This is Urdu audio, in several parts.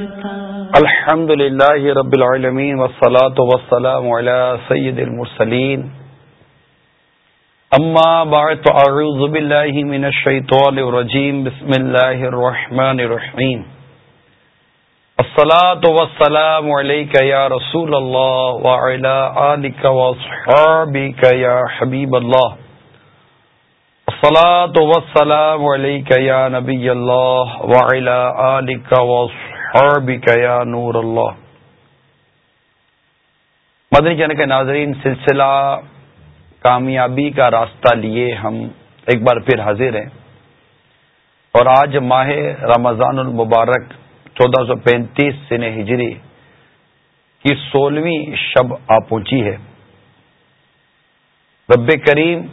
الحمد للہ رب العالمین والصلاة والسلام على سید المرسلین۔ اما بعد، اعوذ باللہ من الشیطان الرجیم، بسم اللہ الرحمن الرحیم۔ الصلاة والسلام علیکہ یا رسول اللہ وعلا آلکہ واصحابکہ یا حبیب اللہ۔ الصلاة والسلام علیکہ یا نبی اللہ وعلا آلکہ واصحابکہ یا نور اللہ۔ مدنی جن کے ناظرین، سلسلہ کامیابی کا راستہ لیے ہم ایک بار پھر حاضر ہیں۔ اور آج ماہ رمضان المبارک، چودہ سو پینتیس سن ہجری کی سولہویں شب آ پہنچی ہے۔ رب کریم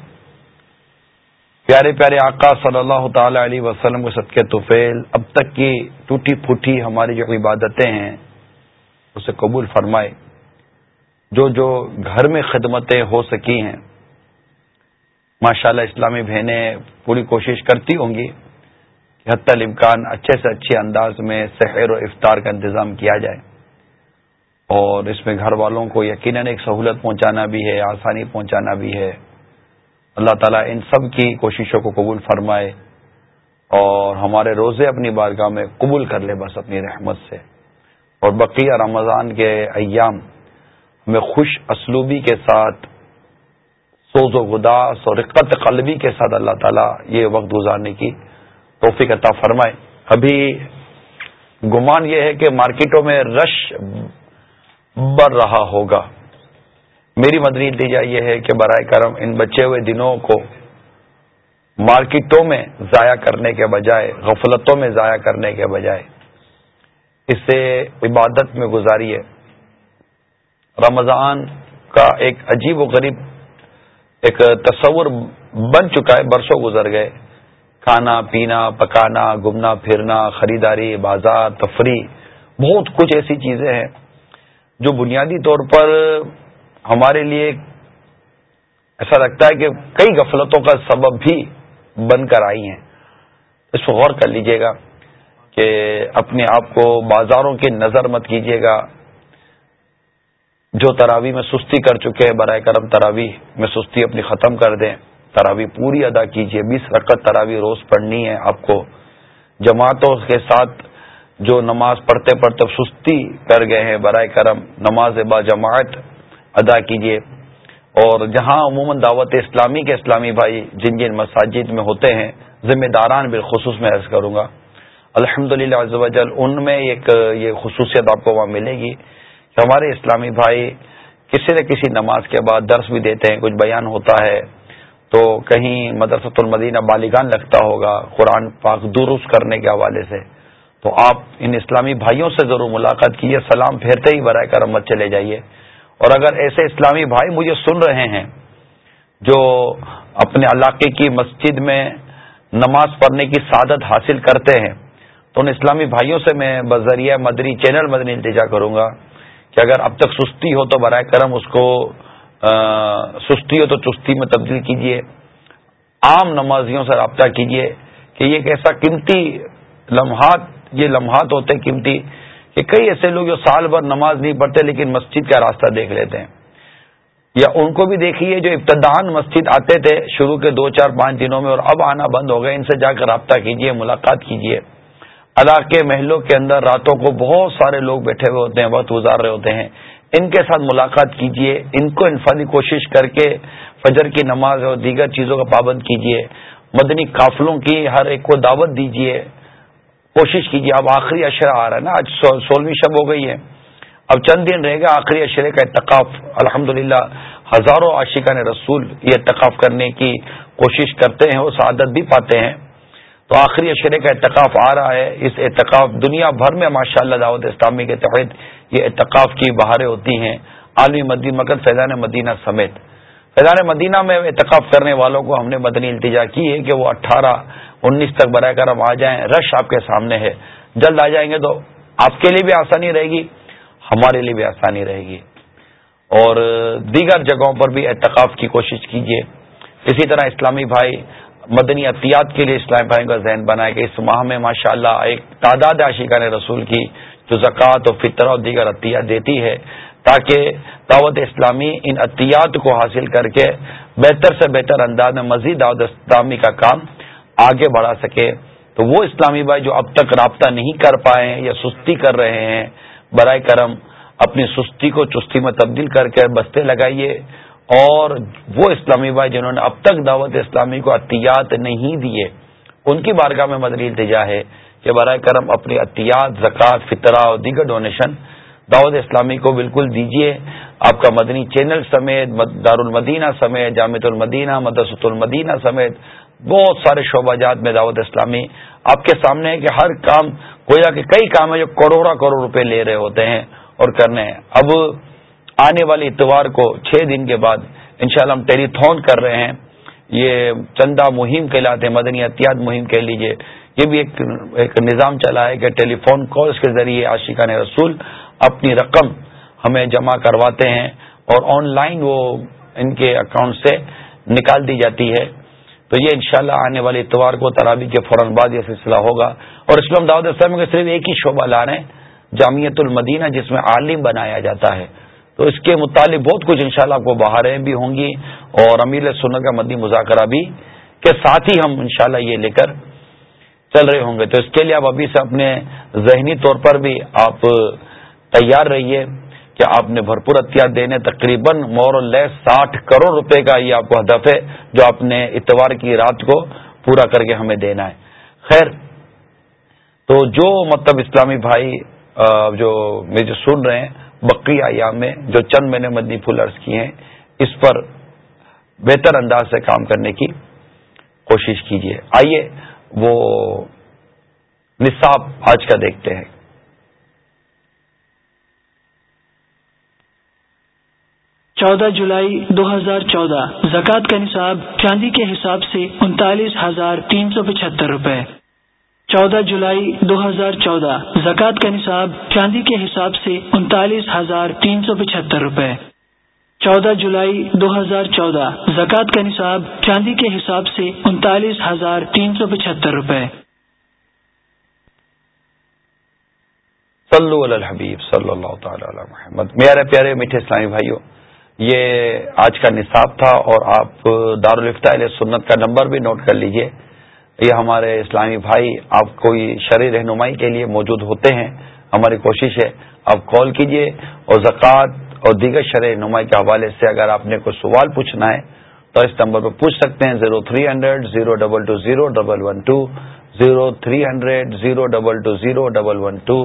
پیارے پیارے آقا صلی اللہ تعالی علیہ وسلم کے صدقے توفیل، اب تک کی ٹوٹی پھوٹی ہماری جو عبادتیں ہیں، اسے قبول فرمائے۔ جو جو گھر میں خدمتیں ہو سکی ہیں، ماشاءاللہ اسلامی بہنیں پوری کوشش کرتی ہوں گی کہ حتی الامکان اچھے سے اچھے انداز میں سحر و افطار کا انتظام کیا جائے۔ اور اس میں گھر والوں کو یقیناً ایک سہولت پہنچانا بھی ہے، آسانی پہنچانا بھی ہے۔ اللہ تعالیٰ ان سب کی کوششوں کو قبول فرمائے اور ہمارے روزے اپنی بارگاہ میں قبول کر لے بس اپنی رحمت سے۔ اور بقیہ رمضان کے ایام ہمیں خوش اسلوبی کے ساتھ، سوز و گداس اور رقت قلبی کے ساتھ اللہ تعالیٰ یہ وقت گزارنے کی توفیق عطا فرمائے۔ ابھی گمان یہ ہے کہ مارکیٹوں میں رش بڑھ رہا ہوگا۔ میری مدنی التجا یہ ہے کہ برائے کرم ان بچے ہوئے دنوں کو مارکیٹوں میں ضائع کرنے کے بجائے، غفلتوں میں ضائع کرنے کے بجائے اسے عبادت میں گزاری رمضان کا ایک عجیب و غریب ایک تصور بن چکا ہے، برسوں گزر گئے۔ کھانا، پینا، پکانا، گھومنا، پھرنا، خریداری، بازار، تفریح، بہت کچھ ایسی چیزیں ہیں جو بنیادی طور پر ہمارے لیے ایسا لگتا ہے کہ کئی غفلتوں کا سبب بھی بن کر آئی ہیں۔ اس کو غور کر لیجیے گا کہ اپنے آپ کو بازاروں کی نظر مت کیجیے گا۔ جو تراوی میں سستی کر چکے ہیں، برائے کرم تراوی میں سستی اپنی ختم کر دیں۔ تراوی پوری ادا کیجیے بیس رقط تراوی روز پڑھنی ہے آپ کو۔ جماعتوں کے ساتھ جو نماز پڑھتے پڑھتے سستی کر گئے ہیں، برائے کرم نماز با جماعت ادا کیجیے اور جہاں عموماً دعوت اسلامی کے اسلامی بھائی جن جن مساجد میں ہوتے ہیں، ذمہ داران بالخصوص میں عرض کروں گا۔ الحمد للہ ان میں ایک، یہ خصوصیت آپ کو وہاں ملے گی کہ ہمارے اسلامی بھائی کسی نہ کسی نماز کے بعد درس بھی دیتے ہیں، کچھ بیان ہوتا ہے۔ تو کہیں مدرسۃ المدینہ بالیگان لگتا ہوگا، قرآن پاک درست کرنے کے حوالے سے۔ تو آپ ان اسلامی بھائیوں سے ضرور ملاقات کیجیے سلام پھیرتے ہی برائے کر مت چلے جائیے۔ اور اگر ایسے اسلامی بھائی مجھے سن رہے ہیں جو اپنے علاقے کی مسجد میں نماز پڑھنے کی سعادت حاصل کرتے ہیں، تو ان اسلامی بھائیوں سے میں بذریعہ مدری چینل مدنی التجا کروں گا کہ اگر اب تک سستی ہو تو برائے کرم اس کو سستی ہو تو چستی میں تبدیل کیجیے عام نمازیوں سے رابطہ کیجیے کہ یہ ایک ایسا قیمتی لمحات، یہ لمحات ہوتے قیمتی کہ کئی ایسے لوگ جو سال بھر نماز نہیں پڑھتے لیکن مسجد کا راستہ دیکھ لیتے ہیں۔ یا ان کو بھی دیکھیے جو ابتدان مسجد آتے تھے، شروع کے دو چار پانچ دنوں میں اور اب آنا بند ہو گئے، ان سے جا کر رابطہ کیجیے ملاقات کیجیے علاقے محلوں کے اندر راتوں کو بہت سارے لوگ بیٹھے ہوئے ہوتے ہیں، وقت گزار رہے ہوتے ہیں۔ ان کے ساتھ ملاقات کیجیے ان کو انفادی کوشش کر کے فجر کی نماز اور دیگر چیزوں کا پابند کیجیے مدنی قافلوں کی ہر ایک کو دعوت دیجیے کوشش کیجیے، اب آخری اشرا آ رہا ہے نا، آج سولہویں شب ہو گئی ہے۔ اب چند دن رہے گا آخری اشرے کا اتقاف الحمد ہزاروں عاشقہ نے رسول یہ اتقاف کرنے کی کوشش کرتے ہیں وہ سعادت بھی پاتے ہیں۔ تو آخری اشرے کا اتقاف آ رہا ہے۔ اس اتقاف دنیا بھر میں ماشاء اللہ دعوت اسلامی کے تحت یہ اتقاف کی بہاریں ہوتی ہیں۔ عالمی مدی مگر فیضان مدینہ سمیت۔ فیضان مدینہ میں اتقاف کرنے والوں کو ہم نے مدنی التجا کی ہے کہ وہ اٹھارہ انیس تک برائے کرم آ جائیں، رش آپ کے سامنے ہے۔ جلد آ جائیں گے تو آپ کے لیے بھی آسانی رہے گی، ہمارے لیے بھی آسانی رہے گی۔ اور دیگر جگہوں پر بھی اعتکاف کی کوشش کیجیے اسی طرح اسلامی بھائی مدنی احتیاط کے لیے اسلام بھائی کا ذہن بنایا کہ اس ماہ میں ماشاء اللہ ایک تعداد عاشقان رسول کی جو زکوٰۃ و فطر اور دیگر عطیات دیتی ہے، تاکہ دعوت اسلامی ان عطیات کو حاصل کر کے بہتر سے بہتر انداز میں مزید دعوت اسلامی کا کام آگے بڑھا سکے، تو وہ اسلامی بھائی جو اب تک رابطہ نہیں کر پائے ہیں یا سستی کر رہے ہیں، برائے کرم اپنی سستی کو چستی میں تبدیل کر کے بستے لگائیے۔ اور وہ اسلامی بھائی جنہوں نے اب تک دعوت اسلامی کو عطیات نہیں دیے، ان کی بارگاہ میں مدنی التجا ہے کہ برائے کرم اپنی عطیات، زکوٰۃ، فطرہ اور دیگر ڈونیشن دعوت اسلامی کو بالکل دیجیے۔ آپ کا مدنی چینل سمیت دار المدینہ سمیت جامع المدینہ، مدرسۃ المدینہ سمیت بہت سارے شعبہ جات میں دعوت اسلامی آپ کے سامنے ہے کہ ہر کام گویا کہ کئی کام ہے جو کروڑا کروڑ روپے لے رہے ہوتے ہیں اور کرنے ہیں۔ اب آنے والے اتوار کو چھ دن کے بعد انشاءاللہ ہم ٹیلی تھون کر رہے ہیں۔ یہ چندہ مہم کہلاتے ہیں مدنی احتیاط مہم کہہ لیجیے۔ یہ بھی ایک ایک نظام چلا ہے کہ ٹیلی فون کالس کے ذریعے عاشقان رسول اپنی رقم ہمیں جمع کرواتے ہیں اور آن لائن وہ ان کے اکاؤنٹ سے نکال دی جاتی ہے۔ تو یہ انشاءاللہ آنے والے اتوار کو ترابی کے فوراً بعد یہ سلسلہ ہوگا۔ اور اسلام دعوت اسلام کے صرف ایک ہی شعبہ لا رہے ہیں جامعت المدینہ، جس میں عالم بنایا جاتا ہے۔ تو اس کے متعلق بہت کچھ انشاءاللہ آپ کو بہاریں بھی ہوں گی، اور امیر سنت کا مدی مذاکرہ بھی کے ساتھ ہی ہم انشاءاللہ یہ لے کر چل رہے ہوں گے۔ تو اس کے لیے آپ ابھی سے اپنے ذہنی طور پر بھی آپ تیار رہیے۔ کہ آپ نے بھرپور احتیاط دینے تقریباً مور لیس ساٹھ کروڑ روپے کا یہ آپ کو ہدف ہے جو آپ نے اتوار کی رات کو پورا کر کے ہمیں دینا ہے۔ خیر، تو جو مطلب اسلامی بھائی جو مجھے سن رہے ہیں بقی ایام میں جو چند میں نے مدنی پھول عرض کی ہیں، اس پر بہتر انداز سے کام کرنے کی کوشش کیجیے۔ آئیے، وہ نصاب آج کا دیکھتے ہیں۔ چودہ جولائی دو ہزار چودہ۔ زکوٰۃ کا نصاب چاندی کے حساب سے انتالیس ہزار تین سو پچہتر روپے۔ چودہ جولائی دو ہزار چودہ۔ زکوٰۃ کا نصاب چاندی کے حساب سے انتالیس ہزار تین سو پچہتر روپے۔ چودہ جولائی دو ہزار چودہ۔ زکوٰۃ کا نصاب چاندی کے حساب سے انتالیس ہزار تین سو پچہتر روپے۔ صلو علی الحبیب صلی اللہ تعالی علی محمد۔ میرے پیارے میٹھے اسلامی بھائیوں یہ آج کا نصاب تھا اور آپ علیہ سنت کا نمبر بھی نوٹ کر لیجیے۔ یہ ہمارے اسلامی بھائی، آپ کوئی شرح رہنمائی کے لیے موجود ہوتے ہیں، ہماری کوشش ہے، آپ کال کیجیے اور زکوٰۃ اور دیگر شرح رہنمائی کے حوالے سے اگر آپ نے کوئی سوال پوچھنا ہے، تو اس نمبر پہ پوچھ سکتے ہیں۔ Zero three hundred zero double two zero double one two, zero three hundred zero double two zero double one two,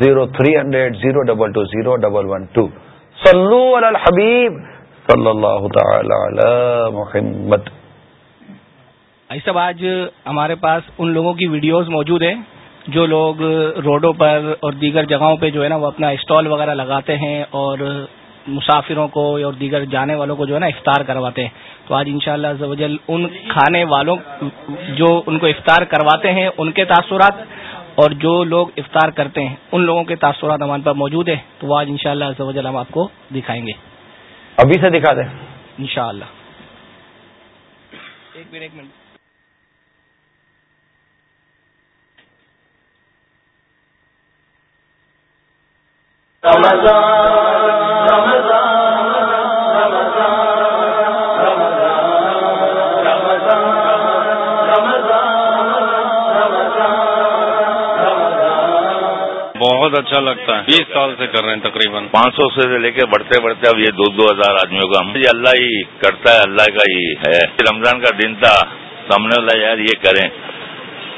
zero three hundred zero double two zero double one two. صلو علی الحبیب صلی اللہ تعالی علی محمد۔ صاحب آج ہمارے پاس ان لوگوں کی ویڈیوز موجود ہیں جو لوگ روڈوں پر اور دیگر جگہوں پہ جو ہے نا وہ اپنا اسٹال وغیرہ لگاتے ہیں اور مسافروں کو اور دیگر جانے والوں کو جو ہے نا افطار کرواتے ہیں۔ تو آج انشاءاللہ شاء اللہ ان کھانے والوں جو ان کو افطار کرواتے ہیں ان کے تاثرات اور جو لوگ افطار کرتے ہیں ان لوگوں کے تاثرات ہمارے پاس موجود ہیں تو وہ آج ان شاء اللہ ہم آپ کو دکھائیں گے۔ ابھی سے دکھا دیں۔ ان شاء اللہ ایک منٹ ایک منٹ۔ بہت اچھا لگتا ہے۔ بیس سال سے کر رہے ہیں تقریباً۔ پانچ سو سے لے کے بڑھتے بڑھتے اب یہ دو دو ہزار آدمیوں کا یہ اللہ ہی کرتا ہے اللہ کا ہی ہے۔ رمضان کا دن تھا۔ سامنے والا یار یہ کریں۔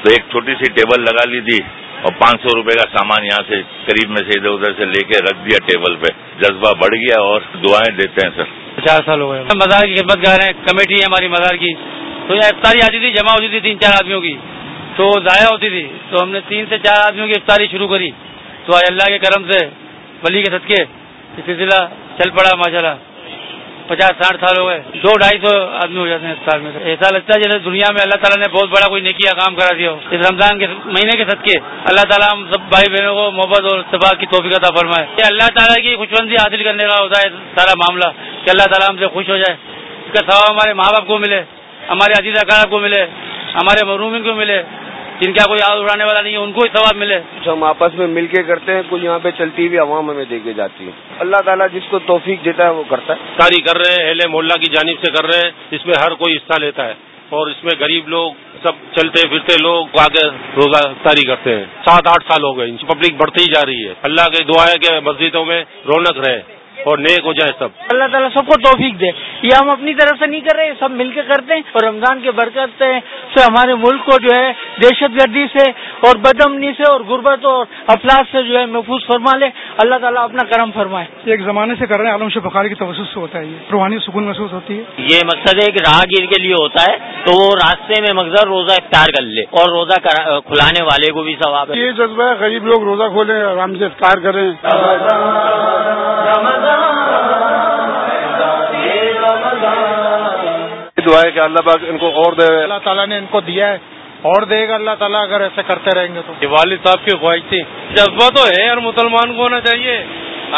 تو ایک چھوٹی سی ٹیبل لگا لی تھی اور پانچ سو روپے کا سامان یہاں سے قریب میں سے ادھر ادھر سے لے کے رکھ دیا ٹیبل پہ۔ جذبہ بڑھ گیا اور دعائیں دیتے ہیں سر۔ چار سال ہو گئے۔ مزار کی خدمت کر رہے ہیں کمیٹی ہے ہماری مزار کی۔ تو یہ افطاری آتی تھی جمع ہوتی تھی تین چار آدمیوں کی۔ تو ضائع ہوتی تھی۔ تو ہم نے تین سے چار آدمیوں کی افطاری شروع کری۔ تو آج اللہ کے کرم سے، ولی کے صدقے، یہ سلسلہ چل پڑا ماشاء اللہ پچاس، ساٹھ سال ہو گئے۔ دو ڈھائی سو آدمی ہو جاتے ہیں اسپتال میں ایسا لگتا ہے جیسے دنیا میں اللہ تعالیٰ نے بہت بڑا کوئی نیکیا کام کرا دیا ہو۔ اس رمضان کے مہینے کے صدقے، اللہ تعالیٰ ہم سب بھائی بہنوں کو محبت اور اتباع کی توفیق عطا فرمائے۔ یہ اللہ تعالیٰ کی خوشبندی حاصل کرنے کا ہوتا ہے سارا معاملہ۔ کہ اللہ تعالیٰ ہم سے خوش ہو جائے۔ اس کا ثواب ہمارے ماں باپ کو ملے، ہمارے عزیز اکار کو ملے، ہمارے مرومن کو ملے۔ جن کا کوئی آگ اڑانے والا نہیں ہے ان کو ہی ثواب ملے۔ جو ہم آپس میں مل کے کرتے ہیں کچھ یہاں پہ چلتی ہوئی عوام ہمیں دے کے جاتی ہے۔ اللہ تعالیٰ جس کو توفیق دیتا ہے وہ کرتا ہے۔ ساری کر رہے ہیں اہل محلہ کی جانب سے کر رہے ہیں۔ اس میں ہر کوئی حصہ لیتا ہے۔ اور اس میں غریب لوگ سب چلتے پھرتے لوگ آگے روزہ تاری کرتے ہیں۔ سات آٹھ سال ہو گئے پبلک بڑھتی ہی جا رہی ہے۔ اللہ کی دعا ہے کہ مسجدوں میں رونق رہے۔ اور نیک ہو جائے سب۔ اللہ تعالیٰ سب کو توفیق دے۔ یہ ہم اپنی طرف سے نہیں کر رہے سب مل کے کرتے ہیں اور رمضان کے برکت سے ہمارے ملک کو جو ہے دہشت گردی سے اور بدمنی سے اور غربت اور افلاس سے جو ہے محفوظ فرما لے۔ اللہ تعالیٰ اپنا کرم فرمائے۔ ایک زمانے سے کر رہے ہیں عالم شہ بخاری کی توسط سے ہوتا ہے یہ۔ روحانی سکون محسوس ہوتی ہے۔ یہ مقصد ہے کہ راہگیر کے لیے ہوتا ہے تو وہ راستے میں مقصد روزہ افطار کر لے اور روزہ کھلانے والے کو بھی ثواب۔ ہے یہ جذبہ ہے غریب لوگ روزہ کھولیں آرام سے افطار کریں۔ دعا ہے کہ اللہ پاک ان کو اور دے۔ اللہ تعالیٰ نے ان کو دیا ہے۔ اور دے گا اللہ تعالیٰ اگر ایسے کرتے رہیں گے تو۔ یہ والد صاحب کی خواہش تھی۔ جذبہ تو ہے ہر مسلمان کو ہونا چاہیے۔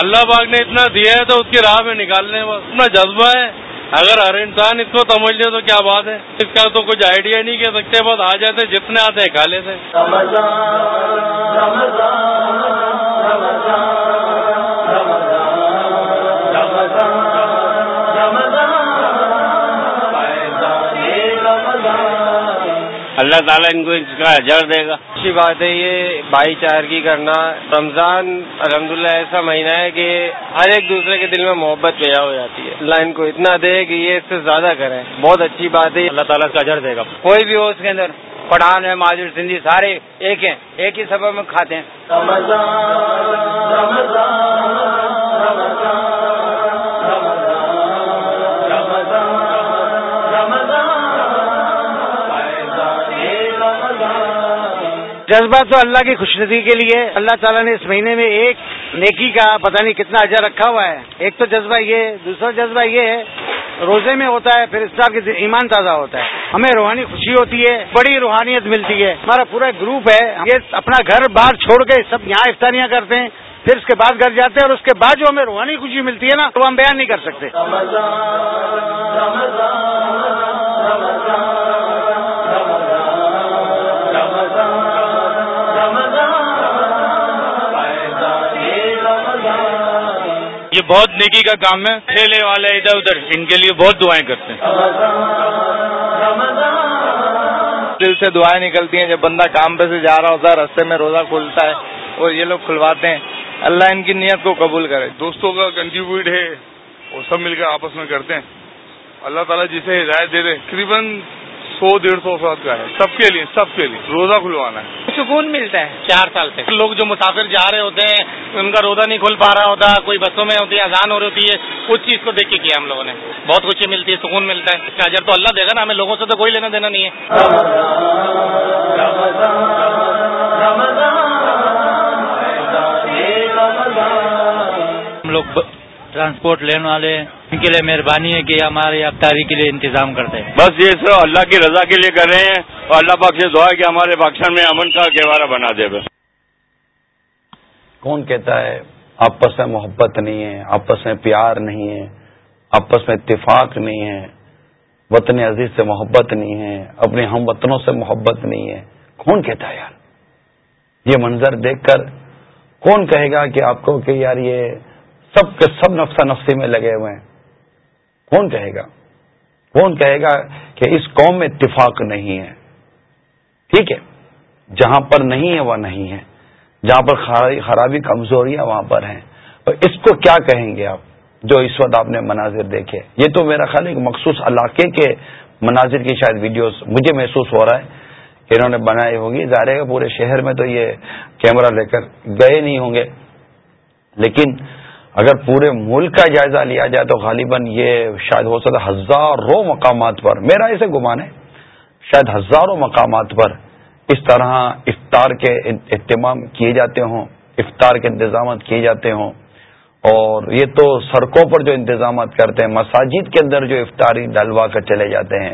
اللہ پاک نے اتنا دیا ہے تو اس کی راہ میں نکالنے اتنا جذبہ ہے۔ اگر ہر انسان اس کو سمجھ لے تو کیا بات ہے؟ اس کا تو کچھ آئیڈیا نہیں کہہ سکتے بس آ جاتے جتنے آتے ہیں کھا لیتے۔ اللہ تعالیٰ ان کو اس کا اجر دے گا۔ اچھی بات ہے یہ بھائی چارگی کرنا۔ رمضان الحمدللہ ایسا مہینہ ہے کہ ہر ایک دوسرے کے دل میں محبت پیدا ہو جاتی ہے۔ اللہ ان کو اتنا دے کہ یہ اس سے زیادہ کریں۔ بہت اچھی بات ہے۔ اللہ تعالیٰ اس کا اجر دے گا۔ کوئی بھی ہو اس کے اندر پٹھان ہے ماجر سندھی سارے ایک ہیں ایک ہی سبب میں کھاتے ہیں۔ جذبہ تو اللہ کی خوشنصی کے لیے اللہ تعالیٰ نے اس مہینے میں ایک نیکی کا پتہ نہیں کتنا اجر رکھا ہوا ہے۔ ایک تو جذبہ یہ ہے، دوسرا جذبہ یہ ہے، روزے میں ہوتا ہے، پھر اس طرح کے ایمان تازہ ہوتا ہے۔ ہمیں روحانی خوشی ہوتی ہے، بڑی روحانیت ملتی ہے۔ ہمارا پورا گروپ ہے یہ اپنا گھر باہر چھوڑ کے سب یہاں افطاریاں کرتے ہیں۔ پھر اس کے بعد گھر جاتے ہیں اور اس کے بعد جو ہمیں روحانی خوشی ملتی ہے نا، تو ہم بیان نہیں کر سکتے۔ یہ بہت نیکی کا کام ہے۔ ٹھیلے والے ادھر ادھر، ان کے لیے بہت دعائیں کرتے ہیں۔ دل سے دعائیں نکلتی ہیں، جب بندہ کام پہ سے جا رہا ہوتا ہے رستے میں روزہ کھلتا ہے اور یہ لوگ کھلواتے ہیں۔ اللہ ان کی نیت کو قبول کرے۔ دوستوں کا کنٹریبیوٹ ہے، وہ سب مل کر آپس میں کرتے ہیں۔ اللہ تعالیٰ جسے ہدایت دے دے۔ تقریباً سو ڈیڑھ سو افراد کا ہے سب کے لیے سب کے لیے روزہ کھلوانا ہے سکون ملتا ہے چار سال سے لوگ جو مسافر جا رہے ہوتے ہیں ان کا روزہ نہیں کھل پا رہا ہوتا کوئی بسوں میں ہوتی ہے اذان ہو رہی ہوتی ہے اس چیز کو دیکھ کے کیا ہم لوگوں نے بہت خوشی ملتی ہے سکون ملتا ہے اس کا اجر تو اللہ دے گا نا ہمیں لوگوں سے تو کوئی لینا دینا نہیں ہے ہم لوگ ٹرانسپورٹ لینے والے ان کے لیے مہربانی ہے کہ ہمارے افطاری کے لیے انتظام کرتے ہیں۔ بس یہ سب اللہ کی رضا کے لیے کر رہے ہیں اور اللہ پاک سے دعا ہے کہ ہمارے پاکستان میں امن کا گہوارہ بنا دے بس۔ کون کہتا ہے آپس میں محبت نہیں ہے آپس میں پیار نہیں ہے آپس میں اتفاق نہیں ہے وطن عزیز سے محبت نہیں ہے اپنے ہم وطنوں سے محبت نہیں ہے۔ کون کہتا ہے یار؟ یہ منظر دیکھ کر کون کہے گا کہ آپ کو کہ یار یہ سب کے سب نفسا نفسی میں لگے ہوئے ہیں۔ کون کہے گا؟ کون کہے گا کہ اس قوم میں اتفاق نہیں ہے؟ ٹھیک ہے، جہاں پر نہیں ہے وہ نہیں ہے۔ جہاں پر خرابی کمزوریاں وہاں پر ہیں۔ اور اس کو کیا کہیں گے آپ جو اس وقت آپ نے مناظر دیکھے؟ یہ تو میرا خیال ایک مخصوص علاقے کے مناظر کی شاید ویڈیوز مجھے محسوس ہو رہا ہے کہ انہوں نے بنائی ہوگی۔ ظاہر ہے پورے شہر میں تو یہ کیمرہ لے کر گئے نہیں ہوں گے، لیکن اگر پورے ملک کا جائزہ لیا جائے تو غالباً یہ شاید ہو سکتا ہزاروں مقامات پر، میرا اسے گمان ہے، شاید ہزاروں مقامات پر اس طرح افطار کے اہتمام کیے جاتے ہوں، افطار کے انتظامات کیے جاتے ہوں۔ اور یہ تو سڑکوں پر جو انتظامات کرتے ہیں، مساجد کے اندر جو افطاری ڈلوا کر چلے جاتے ہیں،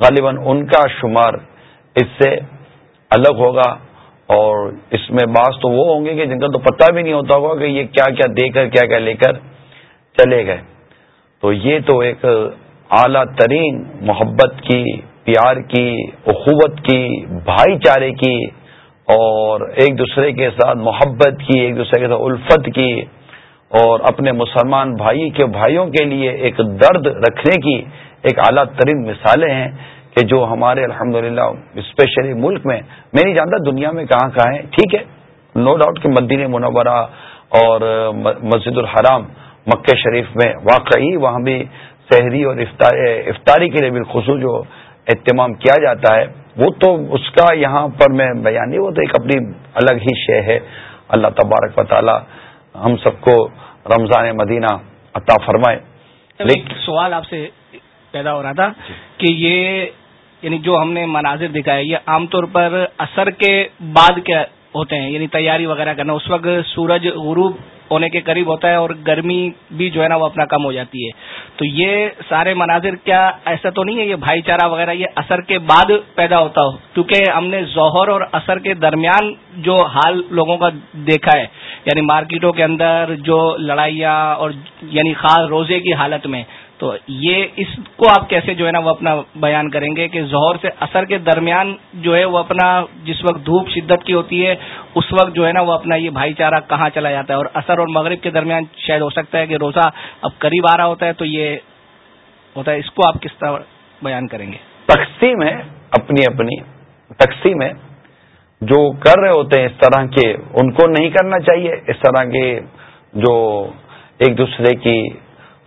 غالباً ان کا شمار اس سے الگ ہوگا۔ اور اس میں بعض تو وہ ہوں گے کہ جن کا تو پتہ بھی نہیں ہوتا ہوگا کہ یہ کیا کیا دے کر، کیا کیا لے کر چلے گئے۔ تو یہ تو ایک اعلی ترین محبت کی، پیار کی، اخوت کی، بھائی چارے کی اور ایک دوسرے کے ساتھ محبت کی، ایک دوسرے کے ساتھ الفت کی اور اپنے مسلمان بھائی کے بھائیوں کے لیے ایک درد رکھنے کی ایک اعلیٰ ترین مثالیں ہیں۔ کہ جو ہمارے الحمدللہ اسپیشلی ملک میں میں نہیں جانتا دنیا میں کہاں کہاں ہیں ٹھیک ہے نو ڈاؤٹ کہ مدین منورہ اور مسجد الحرام مکہ شریف میں واقعی وہاں بھی شہری اور افطاری کے لیے بالخصوص جو اہتمام کیا جاتا ہے وہ تو اس کا یہاں پر میں بیان نہیں وہ تو ایک اپنی الگ ہی شے ہے۔ اللہ تبارک و تعالی ہم سب کو رمضان مدینہ عطا فرمائے۔ سوال آپ سے پیدا ہو رہا تھا کہ یہ یعنی جو ہم نے مناظر دکھائے یہ عام طور پر اثر کے بعد کیا ہوتے ہیں یعنی تیاری وغیرہ کرنا۔ اس وقت سورج غروب ہونے کے قریب ہوتا ہے اور گرمی بھی جو ہے نا وہ اپنا کم ہو جاتی ہے۔ تو یہ سارے مناظر کیا ایسا تو نہیں ہے یہ بھائی چارہ وغیرہ یہ اثر کے بعد پیدا ہوتا ہو؟ کیونکہ ہم نے ظہر اور اثر کے درمیان جو حال لوگوں کا دیکھا ہے یعنی مارکیٹوں کے اندر جو لڑائیاں اور یعنی خاص روزے کی حالت میں تو یہ اس کو آپ کیسے جو ہے نا وہ اپنا بیان کریں گے کہ ظہر سے اثر کے درمیان جو ہے وہ اپنا جس وقت دھوپ شدت کی ہوتی ہے، اس وقت جو ہے نا وہ اپنا یہ بھائی چارہ کہاں چلا جاتا ہے؟ اور اثر اور مغرب کے درمیان شاید ہو سکتا ہے کہ روزہ اب قریب آ رہا ہوتا ہے، تو یہ ہوتا ہے، اس کو آپ کس طرح بیان کریں گے؟ تقسیم ہے، اپنی اپنی تقسیم ہے۔ جو کر رہے ہوتے ہیں، اس طرح کے ان کو نہیں کرنا چاہیے، اس طرح کے جو ایک دوسرے کی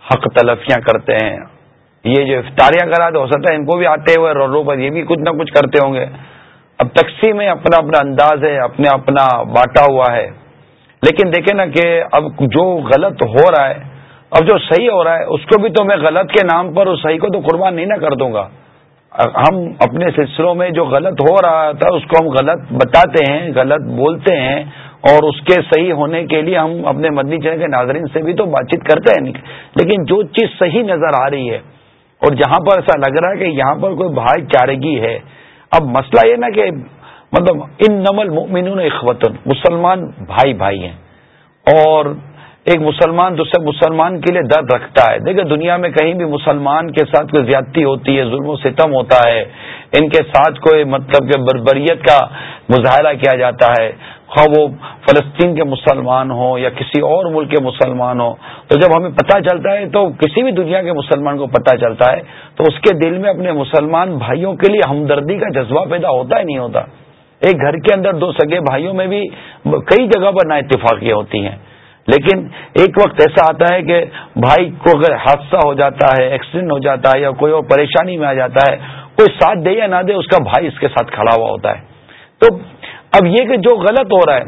حق تلفیاں کرتے ہیں۔ یہ جو افطاریاں کراتے ہو سکتا ہے ان کو بھی آتے ہوئے رولوں پر یہ بھی کچھ نہ کچھ کرتے ہوں گے۔ اب تقسیم میں اپنا اپنا انداز ہے اپنے اپنا بانٹا ہوا ہے۔ لیکن دیکھیں نا کہ اب جو غلط ہو رہا ہے، اب جو صحیح ہو رہا ہے، اس کو بھی تو میں غلط کے نام پر اس صحیح کو تو قربان نہیں نہ کر دوں گا۔ ہم اپنے سلسلوں میں جو غلط ہو رہا تھا، اس کو ہم غلط بتاتے ہیں، غلط بولتے ہیں۔ اور اس کے صحیح ہونے کے لیے ہم اپنے مدنی چینل کے ناظرین سے بھی تو بات چیت کرتے ہیں۔ لیکن جو چیز صحیح نظر آ رہی ہے، اور جہاں پر ایسا لگ رہا ہے کہ یہاں پر کوئی بھائی چارگی ہے، اب مسئلہ یہ نا کہ مطلب ان نمل مومنون اخوتن، مسلمان بھائی بھائی ہیں۔ اور ایک مسلمان دوسرے مسلمان کے لیے درد رکھتا ہے۔ دیکھیں دنیا میں کہیں بھی مسلمان کے ساتھ کوئی زیادتی ہوتی ہے، ظلم و ستم ہوتا ہے، ان کے ساتھ کوئی مطلب کہ بربریت کا مظاہرہ کیا جاتا ہے۔ خواہ وہ فلسطین کے مسلمان ہوں یا کسی اور ملک کے مسلمان ہوں، تو جب ہمیں پتہ چلتا ہے، تو کسی بھی دنیا کے مسلمان کو پتہ چلتا ہے۔ تو اس کے دل میں اپنے مسلمان بھائیوں کے لیے ہمدردی کا جذبہ پیدا ہوتا ہی نہیں ہوتا۔ ایک گھر کے اندر دو سگے بھائیوں میں بھی کئی جگہ پر نا اتفاقیاں ہوتی ہیں۔ لیکن ایک وقت ایسا آتا ہے کہ بھائی کو اگر حادثہ ہو جاتا ہے ایکسیڈنٹ ہو جاتا ہے یا کوئی اور پریشانی میں آ جاتا ہے، کوئی ساتھ دے یا نہ دے، اس کا بھائی اس کے ساتھ کھڑا ہوا ہوتا ہے۔ تو اب یہ کہ جو غلط ہو رہا ہے،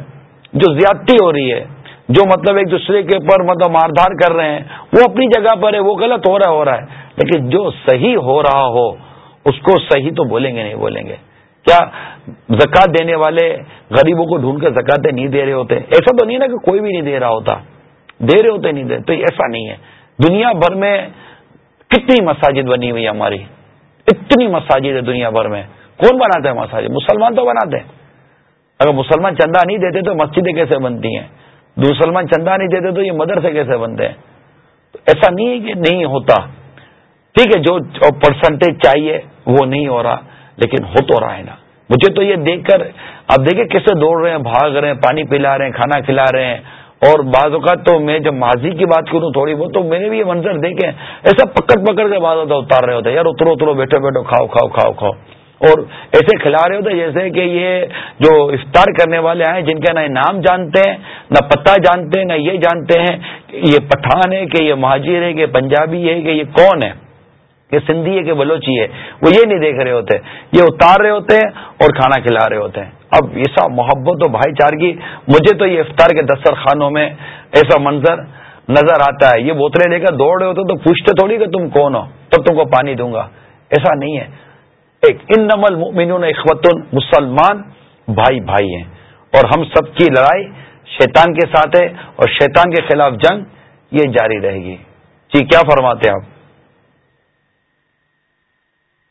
جو زیادتی ہو رہی ہے، جو مطلب ایک دوسرے کے اوپر مطلب ماردھار کر رہے ہیں، وہ اپنی جگہ پر ہے، وہ غلط ہو رہا ہو رہا ہے۔ لیکن جو صحیح ہو رہا ہو، اس کو صحیح تو بولیں گے، نہیں بولیں گے۔ کیا زکات دینے والے غریبوں کو ڈھونڈ کر زکاتیں نہیں دے رہے ہوتے؟ ایسا تو نہیں نا کہ کوئی بھی نہیں دے رہا ہوتا۔ دے رہے ہوتے نہیں دے، تو ایسا نہیں ہے۔ دنیا بھر میں کتنی مساجد بنی ہوئی ہماری؟ اتنی مساجد ہے دنیا بھر میں۔ کون بناتا ہے مساجد؟ مسلمان تو بناتے ہیں۔ اگر مسلمان چندہ نہیں دیتے تو مسجدیں کیسے بنتی ہیں؟ مسلمان چندہ نہیں دیتے تو یہ مدرسے کیسے بنتے ہیں؟ ایسا نہیں ہے کہ نہیں ہوتا۔ ٹھیک ہے، جو پرسنٹیج چاہیے وہ نہیں ہو رہا۔ لیکن ہو تو رہا ہے نا۔ مجھے تو یہ دیکھ کر اب دیکھیں کیسے دوڑ رہے ہیں، بھاگ رہے ہیں، پانی پلا رہے ہیں، کھانا کھلا رہے ہیں۔ اور بعض اوقات تو میں جب ماضی کی بات کروں تھوڑی بہت، تو میں نے بھی یہ منظر دیکھے ایسا پکڑ پکڑ کے بعض ہوتا اتار رہے ہوتے یار اترو اترو، بیٹھو بیٹھو، کھاؤ کھاؤ کھاؤ کھاؤ۔ اور ایسے کھلا رہے ہوتے جیسے کہ یہ جو افطار کرنے والے ہیں، جن کا نہ نام جانتے ہیں، نہ پتہ جانتے ہیں، نہ یہ جانتے ہیں کہ یہ پٹھان ہے، کہ یہ مہاجر ہے، کہ پنجابی ہے، کہ یہ کون ہے۔ کہ سندھی ہے کہ بلوچی ہے، وہ یہ نہیں دیکھ رہے ہوتے۔ یہ اتار رہے ہوتے ہیں اور کھانا کھلا رہے ہوتے۔ ہیں اب ایسا محبت و بھائی چارگی، مجھے تو یہ افطار کے دسترخانوں میں ایسا منظر نظر آتا ہے۔ یہ بوتلیں لے کر دوڑ رہے ہوتے تو پوچھتے تھوڑی کہ تم کون ہو؟ تب تم کو پانی دوں گا۔ ایسا نہیں ہے۔ ایک ان نمل مینون اخوت مسلمان بھائی بھائی ہیں۔ اور ہم سب کی لڑائی شیطان کے ساتھ ہے اور شیطان کے خلاف جنگ یہ جاری رہے گی۔ جی کیا فرماتے ہیں آپ؟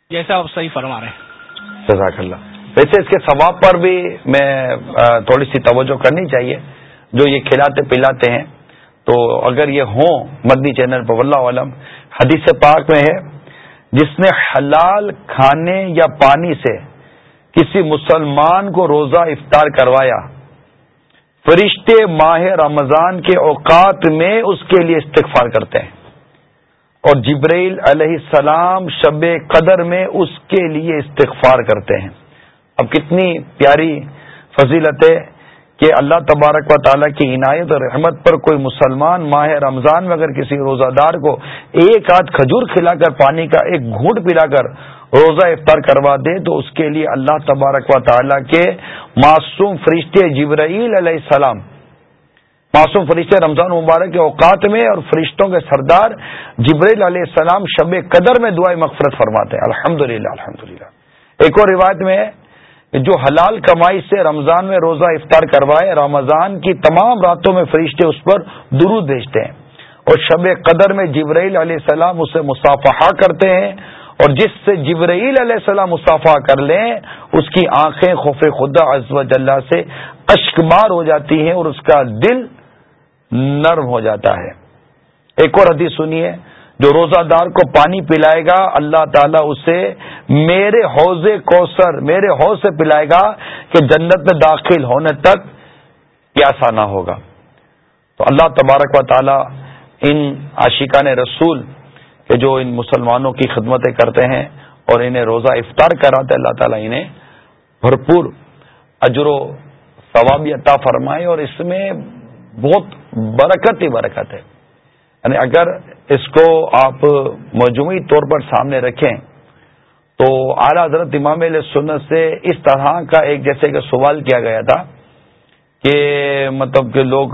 جیسا آپ صحیح فرما رہے ہیں۔ جزاک اللہ۔ ویسے اس کے ثواب پر بھی میں تھوڑی سی توجہ کرنی چاہیے۔ جو یہ کھلاتے پلاتے ہیں، تو اگر یہ ہوں، مدنی چینل پر اللہ عالم حدیث پاک میں ہے، جس نے حلال کھانے یا پانی سے کسی مسلمان کو روزہ افطار کروایا، فرشتے ماہ رمضان کے اوقات میں اس کے لیے استغفار کرتے ہیں۔ اور جبریل علیہ السلام شب قدر میں اس کے لیے استغفار کرتے ہیں۔ اب کتنی پیاری فضیلت ہے کہ اللہ تبارک و تعالیٰ کی عنایت اور رحمت پر کوئی مسلمان ماہ رمضان میں اگر کسی روزہ دار کو ایک آدھ کھجور کھلا کر پانی کا ایک گھونٹ پلا کر روزہ افطار کروا دے تو اس کے لیے اللہ تبارک و تعالیٰ کے معصوم فرشتے جبرائیل علیہ السلام معصوم فرشتے رمضان مبارک کے اوقات میں اور فرشتوں کے سردار جبریل علیہ السلام شب قدر میں دعائیں مغفرت فرماتے ہیں۔ الحمد للہ الحمد للہ ایک اور روایت میں جو حلال کمائی سے رمضان میں روزہ افطار کروائے، رمضان کی تمام راتوں میں فرشتے اس پر درود بھیجتے ہیں۔ اور شب قدر میں جبرائیل علیہ السلام اسے مصافحہ کرتے ہیں۔ اور جس سے جبرائیل علیہ السلام مصافہ کر لیں، اس کی آنکھیں خوف خدا از وجل سے اشکبار ہو جاتی ہیں اور اس کا دل نرم ہو جاتا ہے۔ ایک اور حدیث سنیے، جو روزہ دار کو پانی پلائے گا، اللہ تعالیٰ اسے میرے حوض کوثر، میرے حوض سے پلائے گا کہ جنت میں داخل ہونے تک پیاسا نہ ہوگا۔ تو اللہ تبارک و تعالیٰ ان عاشقان رسول کہ جو ان مسلمانوں کی خدمتیں کرتے ہیں اور انہیں روزہ افطار کراتے اللہ تعالیٰ انہیں بھرپور اجر و ثوابی عطا فرمائے اور اس میں بہت برکت ہی برکت ہے۔ یعنی اگر اس کو آپ مجموعی طور پر سامنے رکھیں تو اعلی حضرت امام علیہ سنت سے اس طرح کا ایک جیسے کہ سوال کیا گیا تھا کہ مطلب کہ لوگ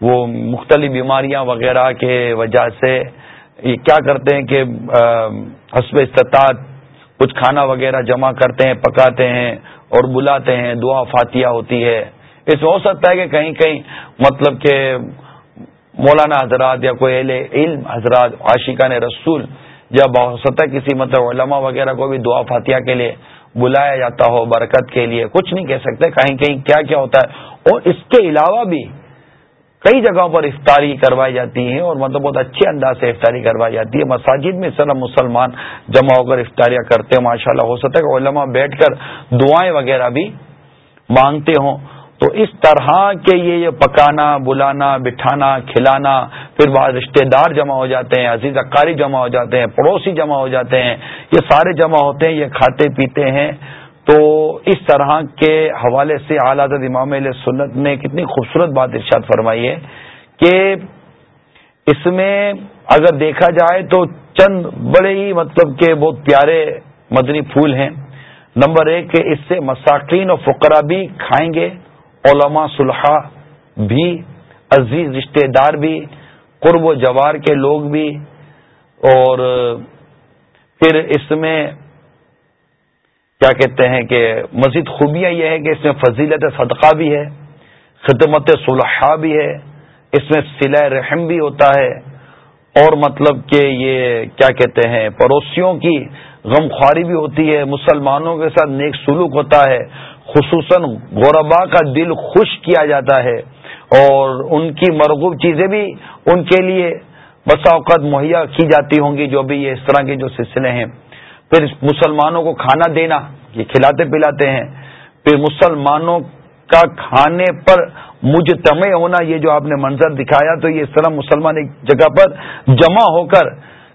وہ مختلف بیماریاں وغیرہ کے وجہ سے یہ کیا کرتے ہیں کہ حسب استطاعت کچھ کھانا وغیرہ جمع کرتے ہیں، پکاتے ہیں اور بلاتے ہیں، دعا فاتحہ ہوتی ہے۔ اس ہو سکتا ہے کہ کہیں کہیں مطلب کہ مولانا حضرات یا کوئی علم، حضرات عاشقان رسول یا ہے کسی مطلب علماء وغیرہ کو بھی دعا فاتحہ کے لیے بلایا جاتا ہو، برکت کے لیے، کچھ نہیں کہہ سکتے، کہیں کہیں کیا کیا ہوتا ہے۔ اور اس کے علاوہ بھی کئی جگہوں پر افطاری کروائی جاتی ہے اور مطلب بہت اچھے انداز سے افطاری کروائی جاتی ہے۔ مساجد میں سر مسلمان جمع ہو کر افطاریاں کرتے ہیں ماشاء اللہ ہو سکتا ہے کہ علماء بیٹھ کر دعائیں وغیرہ بھی مانگتے ہوں۔ تو اس طرح کے یہ پکانا، بلانا، بٹھانا، کھلانا، پھر بعض رشتے دار جمع ہو جاتے ہیں، عزیز اکاری جمع ہو جاتے ہیں، پڑوسی جمع ہو جاتے ہیں، یہ سارے جمع ہوتے ہیں، یہ کھاتے پیتے ہیں۔ تو اس طرح کے حوالے سے اعلیٰ امام علیہ سنت نے کتنی خوبصورت بات ارشاد فرمائی ہے کہ اس میں اگر دیکھا جائے تو چند بڑے ہی مطلب کہ بہت پیارے مدنی پھول ہیں۔ نمبر ایک کہ اس سے مساکین اور فقرا بھی کھائیں گے۔ علماء صلحہ بھی، عزیز رشتہ دار بھی، قرب و جوار کے لوگ بھی، اور پھر اس میں کیا کہتے ہیں کہ مزید خوبیاں یہ ہے کہ اس میں فضیلت صدقہ بھی ہے، خدمت صلحہ بھی ہے، اس میں سلا رحم بھی ہوتا ہے، اور مطلب کہ یہ کیا کہتے ہیں، پڑوسیوں کی غمخواری بھی ہوتی ہے، مسلمانوں کے ساتھ نیک سلوک ہوتا ہے خصوصاً غوربا کا دل خوش کیا جاتا ہے اور ان کی مرغوب چیزیں بھی ان کے لیے بسا اوقات مہیا کی جاتی ہوں گی جو بھی یہ اس طرح کے جو سلسلے ہیں۔ پھر مسلمانوں کو کھانا دینا، یہ کھلاتے پلاتے ہیں۔ پھر مسلمانوں کا کھانے پر مجتمع ہونا، یہ جو آپ نے منظر دکھایا، تو یہ اس طرح مسلمان ایک جگہ پر جمع ہو کر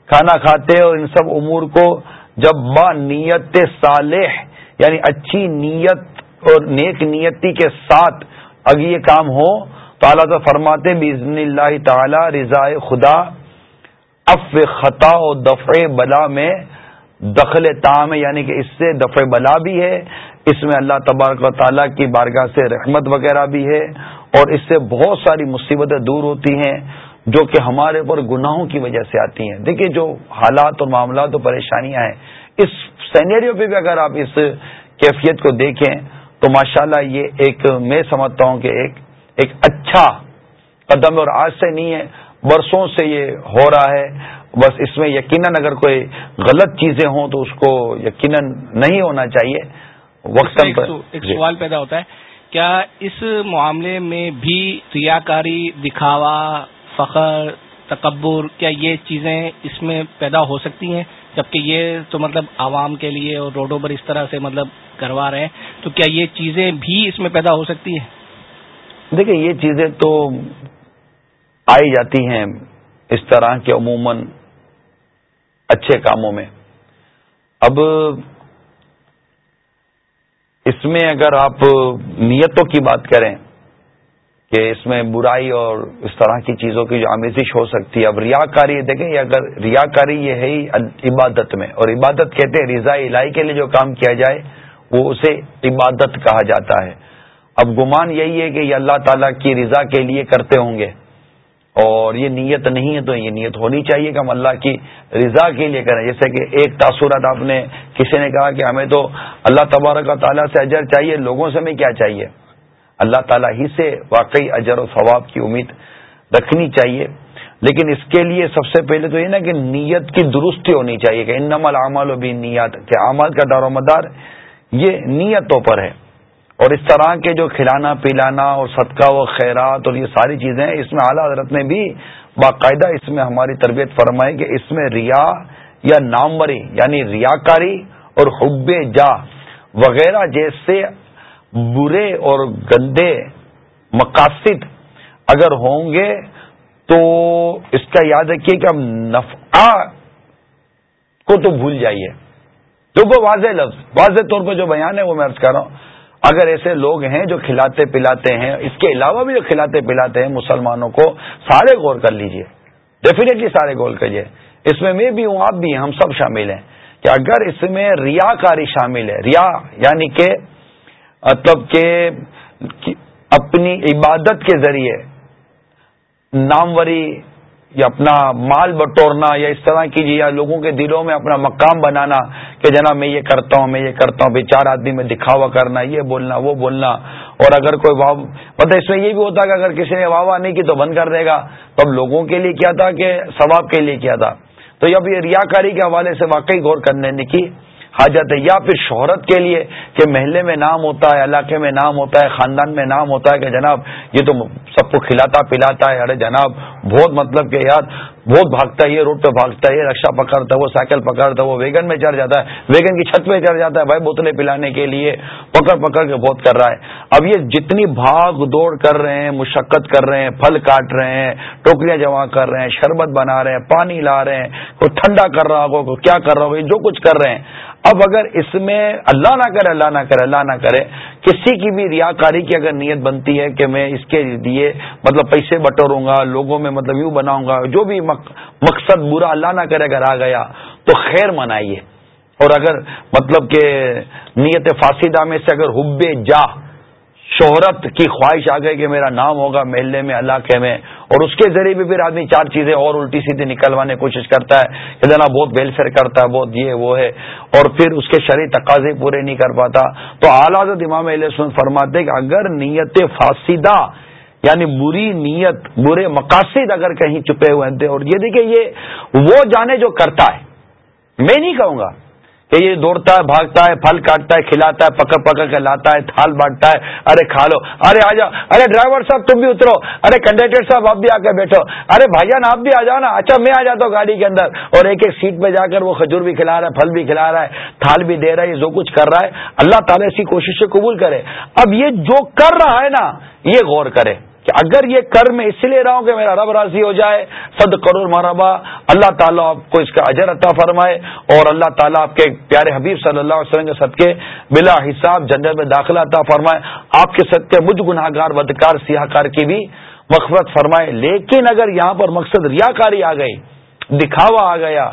کھانا کھاتے اور ان سب امور کو جب با نیت صالح یعنی اچھی نیت اور نیک نیتی کے ساتھ اگر یہ کام ہو، تو اعلیٰ تو فرماتے بزن اللہ تعالی رضاء خدا اف خطا و دفع بلا میں دخل تام ہے۔ یعنی کہ اس سے دفع بلا بھی ہے، اس میں اللہ تبارک و تعالیٰ کی بارگاہ سے رحمت وغیرہ بھی ہے۔ اور اس سے بہت ساری مصیبتیں دور ہوتی ہیں، جو کہ ہمارے اوپر گناہوں کی وجہ سے آتی ہیں۔ دیکھیے جو حالات اور معاملات اور پریشانیاں ہیں، اس سینیریو پہ بھی اگر آپ اس کیفیت کو دیکھیں تو ماشاءاللہ یہ ایک میں سمجھتا ہوں کہ ایک ایک اچھا قدم اور آج سے نہیں ہے برسوں سے یہ ہو رہا ہے۔ بس اس میں یقیناً اگر کوئی غلط چیزیں ہوں تو اس کو یقیناً نہیں ہونا چاہیے۔ وقت ایک جی۔ سوال پیدا ہوتا ہے۔ کیا اس معاملے میں بھی ریاکاری دکھاوا فخر تکبر کیا یہ چیزیں اس میں پیدا ہو سکتی ہیں؟ جبکہ یہ تو مطلب عوام کے لیے اور روڈوں پر اس طرح سے مطلب کروا رہے ہیں، تو کیا یہ چیزیں بھی اس میں پیدا ہو سکتی ہیں؟ دیکھیں، یہ چیزیں تو آئی جاتی ہیں اس طرح کے عموماً اچھے کاموں میں۔ اب اس میں اگر آپ نیتوں کی بات کریں کہ اس میں برائی اور اس طرح کی چیزوں کی جو آمیزش ہو سکتی ہے، اب ریا کاری دیکھیں اگر ریا کاری یہ ہے ہی عبادت میں، اور عبادت کہتے ہیں رضا الہی کے لیے جو کام کیا جائے، وہ اسے عبادت کہا جاتا ہے۔ اب گمان یہی ہے کہ یہ اللہ تعالیٰ کی رضا کے لیے کرتے ہوں گے۔ اور یہ نیت نہیں ہے تو یہ نیت ہونی چاہیے کہ ہم اللہ کی رضا کے لیے کریں۔ جیسے کہ ایک تاثرات آپ نے، کسی نے کہا کہ ہمیں تو اللہ تبارک تعالیٰ سے اجر چاہیے، لوگوں سے ہمیں کیا چاہیے؟ اللہ تعالیٰ ہی سے واقعی اجر و ثواب کی امید رکھنی چاہیے۔ لیکن اس کے لیے سب سے پہلے تو یہ نا کہ نیت کی درستی ہونی چاہیے کہ ان نمل و بھی نیت کہ اعمال کا دار و مدار یہ نیتوں پر ہے۔ اور اس طرح کے جو کھلانا پلانا اور صدقہ و خیرات اور یہ ساری چیزیں اس میں اعلیٰ حضرت نے بھی باقاعدہ اس میں ہماری تربیت فرمائی کہ اس میں ریا یا ناموری یعنی ریاکاری اور حب جا وغیرہ جیسے برے اور گندے مقاصد اگر ہوں گے تو اس کا یاد رکھیے کہ ہم نفع کو تو بھول جائیے۔ جو وہ واضح لفظ، واضح طور پہ جو بیان ہے وہ میں ارض کر رہا ہوں۔ اگر ایسے لوگ ہیں جو کھلاتے پلاتے ہیں، اس کے علاوہ بھی جو کھلاتے پلاتے ہیں مسلمانوں کو سارے غور کر لیجیے۔ ڈیفینیٹلی سارے غور کریے۔ اس میں میں بھی ہوں، آپ بھی ہیں، ہم سب شامل ہیں۔ کہ اگر اس میں ریا کاری شامل ہے، ریا یعنی کہ مطلب کہ اپنی عبادت کے ذریعے ناموری یا اپنا مال بٹورنا یا اس طرح کی یا لوگوں کے دلوں میں اپنا مقام بنانا کہ جناب میں یہ کرتا ہوں، میں یہ کرتا ہوں چار آدمی میں دکھاوا کرنا، یہ بولنا، وہ بولنا، اور اگر کوئی واہ مطلب اس میں یہ بھی ہوتا کہ اگر کسی نے واہ واہ نہیں کی تو بند کر دے گا۔ تو اب لوگوں کے لیے کیا تھا کہ ثواب کے لیے کیا تھا؟ تو اب یہ ریاکاری کے حوالے سے واقعی غور کرنے کی حاجت ہے، یا پھر شہرت کے لیے کہ محلے میں نام ہوتا ہے، علاقے میں نام ہوتا ہے، خاندان میں نام ہوتا ہے کہ جناب یہ تو سب کو کھلاتا پلاتا ہے، ارے جناب بہت مطلب کہ یار بہت بھاگتا ہے، یہ روڈ پہ بھاگتا ہے، یہ رکشا پکڑتا ہے، وہ سائیکل پکڑتا ہے، وہ ویگن میں چڑھ جاتا ہے، ویگن کی چھت پہ چڑھ جاتا ہے، بھائی بوتلیں پلانے کے لیے پکڑ پکڑ کے بہت کر رہا ہے۔ اب یہ جتنی بھاگ دوڑ کر رہے ہیں، مشقت کر رہے ہیں، پھل کاٹ رہے ہیں، ٹوکریاں جمع کر رہے ہیں، شربت بنا رہے ہیں، پانی لا رہے ہیں، کوئی ٹھنڈا کر رہا ہوگا کوئی کیا کر رہا ہوگا جو کچھ کر رہے ہیں۔ اب اگر اس میں اللہ نہ کرے، اللہ نہ کرے، اللہ نہ کرے، کسی کی بھی ریاکاری کی اگر نیت بنتی ہے کہ میں اس کے لیے مطلب پیسے بٹوروں گا، لوگوں میں مطلب یوں بناؤں گا، جو بھی مقصد برا اللہ نہ کرے اگر آ گیا، تو خیر منائیے۔ اور اگر مطلب کہ نیت فاصدہ میں سے اگر حب جا شہرت کی خواہش آ گئی کہ میرا نام ہوگا، محلے میں علاقے میں اور اس کے ذریعے بھی پھر آدمی چار چیزیں اور الٹی سیدھی نکلوانے کی کوشش کرتا ہے کہ جناب بہت ویلفیئر کرتا ہے، بہت یہ وہ ہے۔ اور پھر اس کے شرح تقاضے پورے نہیں کر پاتا۔ تو اعلیٰ امام علیہ فرماتے کہ اگر نیت فاصدہ یعنی بری نیت، برے مقاصد اگر کہیں چھپے ہوئے تھے اور یہ دیکھیں یہ وہ جانے جو کرتا ہے۔ میں نہیں کہوں گا کہ یہ دوڑتا ہے، بھاگتا ہے، پھل کاٹتا ہے، کھلاتا ہے، پکڑ پکڑ کے لاتا ہے، تھال بانٹتا ہے، ارے کھا لو، ارے آ جاؤ، ارے ڈرائیور صاحب تم بھی اترو، ارے کنڈکٹر صاحب آپ بھی آ کے بیٹھو، ارے بھائی جان آپ بھی آ جاؤ نا اچھا میں آ جاتا ہوں گاڑی کے اندر، اور ایک ایک سیٹ پہ جا کر وہ کھجور بھی کھلا رہا ہے، پھل بھی کھلا رہا ہے، تھال بھی دے رہا ہے جو کچھ کر رہا ہے، اللہ تعالیٰ ایسی کوشش سے قبول کرے۔ اب یہ جو کر رہا ہے نا، یہ غور کرے۔ کہ اگر یہ کر میں اس لیے رہا ہوں کہ میرا رب راضی ہو جائے صد کروڑ مربع اللہ تعالیٰ آپ کو اس کا اجر عطا فرمائے اور اللہ تعالیٰ آپ کے پیارے حبیب صلی اللہ علیہ وسلم کے صدقے بلا حساب جنت میں داخلہ عطا فرمائے۔ آپ کے صدقے مجھ گناہ گار بدکار سیاہ کار کی بھی مغفرت فرمائے۔ لیکن اگر یہاں پر مقصد ریاکاری آ گئی، دکھاوا آ گیا،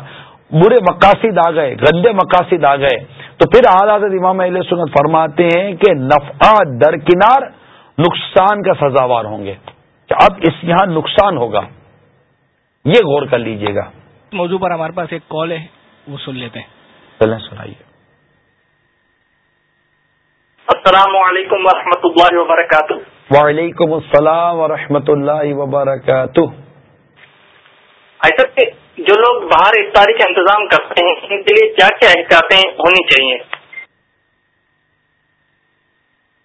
برے مقاصد آ گئے، گندے مقاصد آ گئے، تو پھر حضرت امام علیہ سنت فرماتے ہیں کہ نفع درکنار نقصان کا سزاوار ہوں گے۔ کہ اب اس یہاں نقصان ہوگا۔ یہ غور کر لیجیے گا۔ موضوع پر ہمارے پاس ایک کال ہے وہ سن لیتے ہیں۔ چلیں سنائیے۔ السلام علیکم ورحمۃ اللہ وبرکاتہ۔ وعلیکم السلام ورحمۃ اللہ وبرکاتہ۔ ایسا کہ جو لوگ باہر افطاری کا انتظام کرتے ہیں ان کے لیے کیا کیا احتیاطیں ہونی چاہیے؟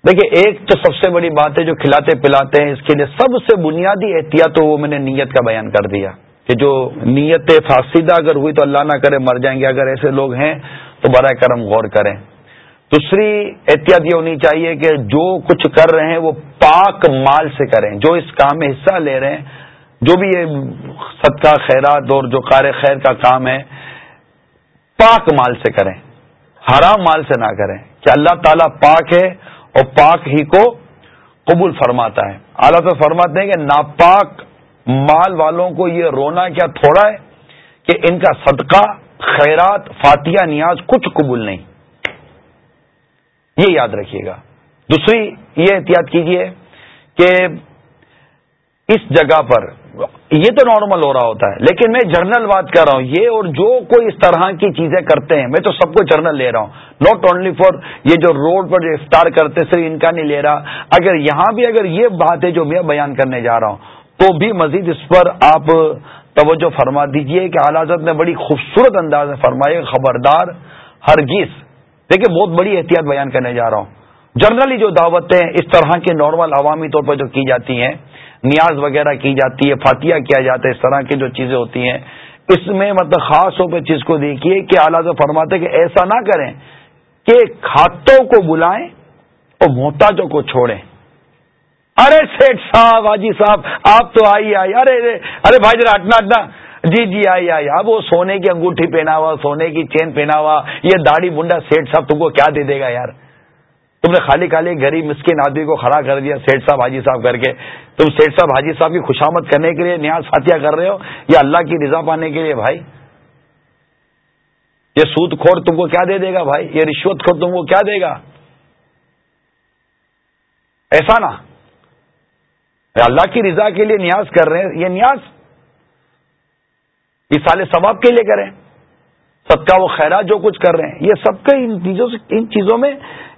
دیکھیے ایک تو سب سے بڑی بات ہے جو کھلاتے پلاتے ہیں، اس کے لیے سب سے بنیادی احتیاط تو وہ میں نے نیت کا بیان کر دیا کہ جو نیت فاسدہ اگر ہوئی تو اللہ نہ کرے مر جائیں گے، اگر ایسے لوگ ہیں تو برائے کرم غور کریں۔ دوسری احتیاط یہ ہونی چاہیے کہ جو کچھ کر رہے ہیں وہ پاک مال سے کریں، جو اس کام میں حصہ لے رہے ہیں، جو بھی یہ صدقہ، خیرات اور جو کار خیر کا کام ہے، پاک مال سے کریں، حرام مال سے نہ کریں۔ کہ اللہ تعالیٰ پاک ہے اور پاک ہی کو قبول فرماتا ہے۔ اعلیٰ تو فرماتے ہیں کہ ناپاک مال والوں کو یہ رونا کیا تھوڑا ہے کہ ان کا صدقہ، خیرات، فاتحہ، نیاز کچھ قبول نہیں۔ یہ یاد رکھیے گا۔ دوسری یہ احتیاط کیجیے کہ اس جگہ پر یہ تو نارمل ہو رہا ہوتا ہے۔ لیکن میں جرنل بات کر رہا ہوں۔ یہ اور جو کوئی اس طرح کی چیزیں کرتے ہیں، میں تو سب کو جرنل لے رہا ہوں۔ ناٹ اونلی فار یہ جو روڈ پر جو افطار کرتے، صرف ان کا نہیں لے رہا۔ اگر یہاں بھی اگر یہ بات ہے جو میں بیان کرنے جا رہا ہوں، تو بھی مزید اس پر آپ توجہ فرما دیجیے کہ حضرت نے بڑی خوبصورت انداز میں فرمائے خبردار ہرگیز دیکھیں بہت بڑی احتیاط بیان کرنے جا رہا ہوں۔ جنرلی جو دعوتیں اس طرح کے نارمل عوامی طور پر جو کی جاتی ہیں نیاز وغیرہ کی جاتی ہے، فاتحہ کیا جاتا ہے، اس طرح کی جو چیزیں ہوتی ہیں۔ اس میں مطلب خاص طور پہ چیز کو دیکھیے کہ اعلیٰ سے فرماتے کہ ایسا نہ کریں کہ کھاتوں کو بلائیں اور محتاجوں کو چھوڑیں۔ ارے سیٹ صاحب، حاجی صاحب، آپ تو آئی آئی ارے ارے بھائی، ذرا ہٹنا ہٹنا جی جی آئی آئی اب وہ سونے کی انگوٹھی پہنا ہوا، سونے کی چین پہنا ہوا، یہ داڑھی منڈا سیٹ صاحب تم کو کیا دے دے گا یار؟ تم نے خالی خالی غریب مسکین آدمی کو کھڑا کر دیا سیٹ صاحب، حاجی صاحب کر کے۔ تم سیٹ صاحب، حاجی صاحب کی خوشامد کرنے کے لیے نیاز فاتحہ کر رہے ہو؟ یا اللہ کی رضا پانے کے لیے بھائی؟ یہ سود خور تم کو کیا دے دے گا بھائی؟ یہ رشوت خور تم کو کیا دے گا؟ ایسا نا اللہ کی رضا کے لیے نیاز کر رہے ہیں، یہ نیاز اس سال ثواب کے لیے کریں۔ سب کا وہ خیرات جو کچھ کر رہے ہیں، یہ سب کے ان چیزوں سے، ان چیزوں میں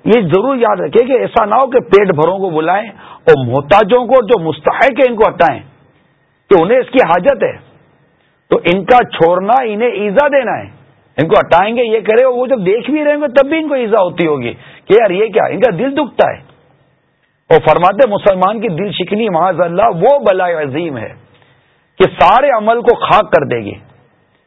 یہ ضرور یاد رکھے کہ ایسا نہ ہو کہ پیٹ بھروں کو بلائیں اور محتاجوں کو جو مستحق ہے ان کو ہٹائیں کہ انہیں اس کی حاجت ہے۔ تو ان کا چھوڑنا، انہیں ایزا دینا ہے۔ ان کو ہٹائیں گے، یہ کرے وہ جب دیکھ بھی رہیں گے تب بھی ان کو ایزا ہوتی ہوگی کہ یار یہ کیا، ان کا دل دکھتا ہے۔ اور فرماتے مسلمان کی دل شکنی معاذ اللہ وہ بلا عظیم ہے کہ سارے عمل کو خاک کر دے گی۔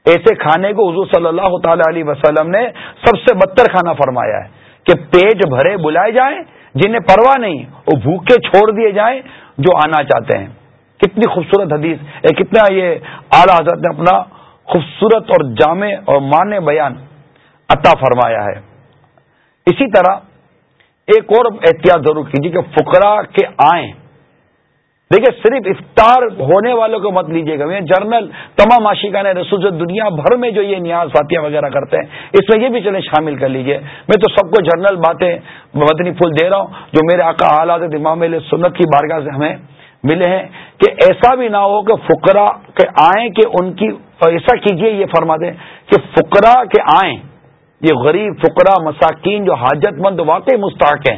ایسے کھانے کو حضور صلی اللہ تعالی علیہ وسلم نے سب سے بدتر کھانا فرمایا ہے۔ کہ پیٹ بھرے بلائے جائیں، جنہیں پرواہ نہیں، وہ بھوکے چھوڑ دیے جائیں جو آنا چاہتے ہیں۔ کتنی خوبصورت حدیث۔ کتنا یہ اعلی حضرت نے اپنا خوبصورت اور جامع اور مانے بیان عطا فرمایا ہے۔ اسی طرح ایک اور احتیاط ضرور کیجیے کہ فقرا کے آئیں۔ دیکھیے صرف افطار ہونے والوں کو مت لیجیے گا۔ جرنل تمام عاشقان رسول جو دنیا بھر میں جو یہ نیاز فاتحہ وغیرہ کرتے ہیں، اس میں یہ بھی چلیں شامل کر لیجیے میں تو سب کو جرنل باتیں مدنی پھول دے رہا ہوں، جو میرے آقا حالات امام سنت کی بارگاہ سے ہمیں ملے ہیں کہ ایسا بھی نہ ہو کہ فقرا کے آئیں کہ ان کی ایسا کیجیے یہ فرما دیں کہ فقرا کے آئیں۔ یہ غریب فقرا، مساکین جو حاجت مند واقعی مستحق ہیں۔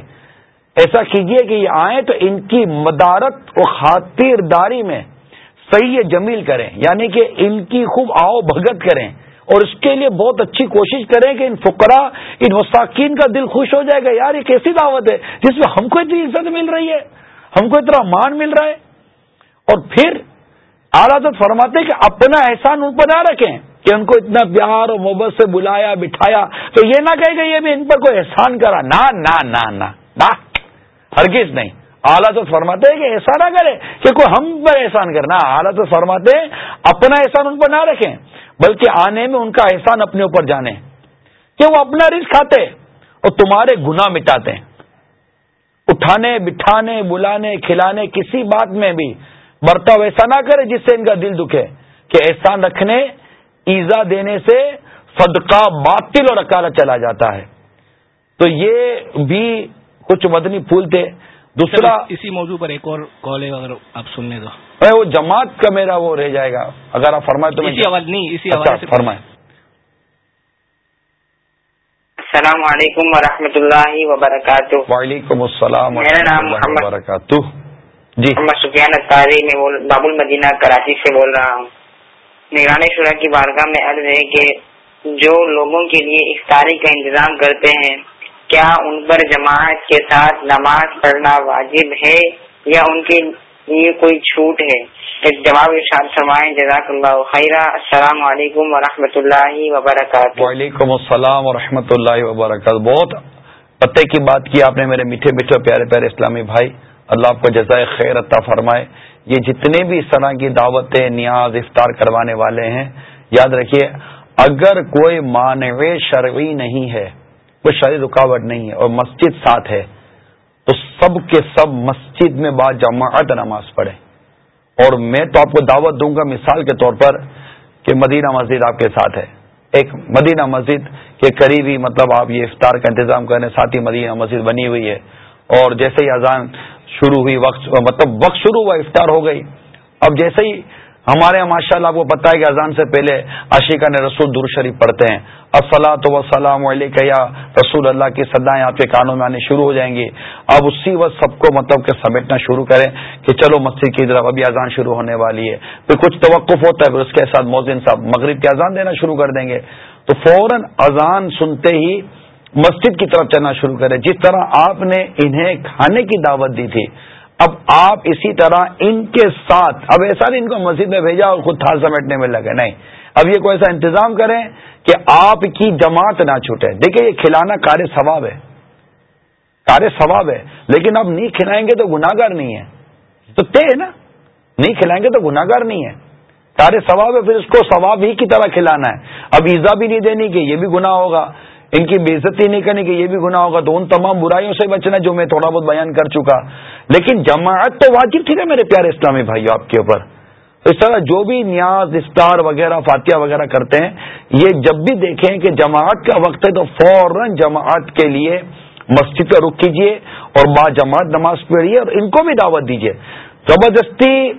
ایسا کیجیے کہ یہ آئیں تو ان کی مدارت و خاطرداری میں صحیح جمیل کریں یعنی کہ ان کی خوب آؤ بھگت کریں اور اس کے لیے بہت اچھی کوشش کریں کہ ان فقرا ان مساکین کا دل خوش ہو جائے گا یار یہ کیسی دعوت ہے، جس میں ہم کو اتنی عزت مل رہی ہے، ہم کو اتنا مان مل رہا ہے۔ اور پھر اعلیٰ فرماتے کہ اپنا احسان ان پر نہ رکھیں کہ ان کو اتنا پیار اور محبت سے بلایا، بٹھایا۔ تو یہ نہ کہے کہ یہ بھی ان پر کوئی احسان کرا۔ نہ نہ نہ نہ۔ ہرگز نہیں۔ اعلیٰ تو فرماتے ہیں کہ ایسا نہ کرے کہ کوئی ہم پر احسان کرنا اعلیٰ تو فرماتے ہیں اپنا احسان ان پر نہ رکھیں، بلکہ آنے میں ان کا احسان اپنے اوپر جانے کہ وہ اپنا رزق کھاتے اور تمہارے گنا مٹاتے۔ اٹھانے، بٹھانے، بلانے، کھلانے، کسی بات میں بھی برتاؤ ایسا نہ کرے جس سے ان کا دل دکھے۔ کہ احسان رکھنے، ایزا دینے سے صدقہ باطل اور اکالا چلا جاتا ہے۔ تو یہ بھی کچھ مدنی پھول تھے۔ دوسرا اسی موضوع پر ایک اور کال ہے اگر آپ سن لیں تو وہ جماعت کا میرا وہ رہ جائے گا۔ اگر آپ فرمائے تو اسی آواز نہیں اسی اچھا، آواز فرمائے السلام علیکم ورحمۃ اللہ وبرکاتہ۔ وعلیکم السلام میرا نام محمد وبرکاتہ۔ جی۔ محمد سفیان اطاری میں باب المدینہ کراچی سے بول رہا ہوں۔ نگران شورا کی بارگاہ میں عرض ہے کہ جو لوگوں کے لیے افطاری کا انتظام کرتے ہیں کیا ان پر جماعت کے ساتھ نماز پڑھنا واجب ہے یا ان کی یہ کوئی چھوٹ ہے؟ ایک جواب ارشاد فرمائیں، جزاک اللہ خیرہ۔ السلام علیکم ورحمۃ اللہ وبرکاتہ۔ وعلیکم السلام ورحمۃ اللہ وبرکاتہ۔ بہت پتے کی بات کی آپ نے میرے میٹھے میٹھے پیارے پیارے اسلامی بھائی۔ اللہ آپ کو جزائے خیر عطا فرمائے۔ یہ جتنے بھی اس طرح کی دعوتیں، نیاز، افطار کروانے والے ہیں، یاد رکھیے، اگر کوئی مانو شرعی نہیں ہے کوئی شرعی رکاوٹ نہیں ہے اور مسجد ساتھ ہے، تو سب کے سب مسجد میں با جماعت نماز پڑھے اور میں تو آپ کو دعوت دوں گا مثال کے طور پر کہ مدینہ مسجد آپ کے ساتھ ہے۔ ایک مدینہ مسجد کے قریبی مطلب آپ یہ افطار کا انتظام کریں ساتھ ہی مدینہ مسجد بنی ہوئی ہے۔ اور جیسے ہی اذان شروع ہوئی، وقت مطلب وقت شروع ہوا، افطار ہو گئی۔ اب جیسے ہی ہمارے یہاں ماشاء اللہ آپ کو پتا ہے کہ اذان سے پہلے عشیقہ نے رسول در شریف پڑھتے ہیں۔ السلاۃ وسلام علیہ یا رسول اللہ کی سدائیں آپ کے کانوں میں آنے شروع ہو جائیں گی۔ اب اسی وقت سب کو مطلب کہ سمیٹنا شروع کریں کہ چلو مسجد کی طرف ابھی اذان شروع ہونے والی ہے۔ پھر کچھ توقف ہوتا ہے، پھر اس کے ساتھ موزن صاحب مغرب کی اذان دینا شروع کر دیں گے۔ تو فوراً اذان سنتے ہی مسجد کی طرف چلنا شروع کریں۔ جس طرح آپ نے انہیں کھانے کی دعوت دی تھی۔ اب آپ اسی طرح ان کے ساتھ، اب ایسا نہیں ان کو مسجد میں بھیجا اور خود تھال سمیٹنے میں لگے، نہیں۔ اب یہ کوئی ایسا انتظام کریں کہ آپ کی جماعت نہ چھوٹے۔ دیکھیں، یہ کھلانا کار ثواب ہے۔ کار ثواب ہے۔ لیکن اب نہیں کھلائیں گے تو گناگار نہیں ہے تو طے ہے نا؟ نہیں کھلائیں گے تو گناگار نہیں ہے کار ثواب ہے، پھر اس کو ثواب ہی کی طرح کھلانا ہے۔ اب ایزا بھی نہیں دینی کہ یہ بھی گناہ ہوگا۔ ان کی بےزتی نہیں کرنی کہ یہ بھی گناہ ہوگا۔ تو ان تمام برائیوں سے بچنا جو میں تھوڑا بہت بیان کر چکا۔ لیکن جماعت تو واجب تھی نا میرے پیارے اسلامی بھائیو آپ کے اوپر۔ اس طرح جو بھی نیاز، افطار وغیرہ، فاتحہ وغیرہ کرتے ہیں، یہ جب بھی دیکھیں کہ جماعت کا وقت ہے تو فوراً جماعت کے لیے مسجد کا رخ کیجیے اور با جماعت نماز پڑھیے اور ان کو بھی دعوت دیجیے زبردستی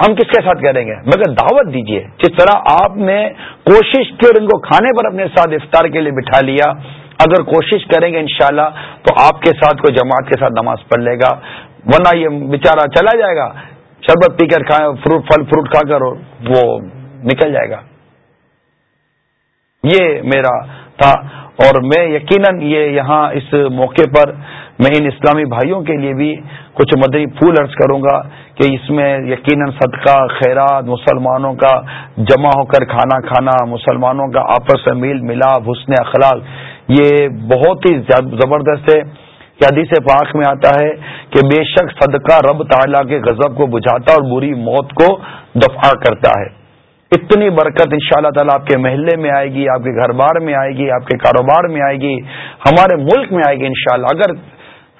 ہم کس کے ساتھ کریں گے؟ مگر دعوت دیجیے جس طرح آپ نے کوشش کی اور ان کو کھانے پر اپنے ساتھ افطار کے لیے بٹھا لیا، اگر کوشش کریں گے انشاءاللہ تو آپ کے ساتھ کوئی جماعت کے ساتھ نماز پڑھ لے گا۔ ورنہ یہ بیچارہ چلا جائے گا، شربت پی کر کھائے فروٹ، پھل، فروٹ کھا کر وہ نکل جائے گا۔ یہ میرا تھا اور میں یقیناً یہ یہاں اس موقع پر میں ان اسلامی بھائیوں کے لیے بھی کچھ مدنی پھول عرض کروں گا کہ اس میں یقیناً صدقہ، خیرات، مسلمانوں کا جمع ہو کر کھانا کھانا، مسلمانوں کا آپس میں میل ملاپ، حسن اخلاق، یہ بہت ہی زبردست ہے۔ کہ حدیث پاک میں آتا ہے کہ بے شک صدقہ رب تعالیٰ کے غضب کو بجھاتا اور بری موت کو دفاع کرتا ہے۔ اتنی برکت ان شاء اللہ تعالیٰ آپ کے محلے میں آئے گی، آپ کے گھر بار میں آئے گی، آپ کے کاروبار میں آئے گی، ہمارے ملک میں آئے گی انشاءاللہ۔ اگر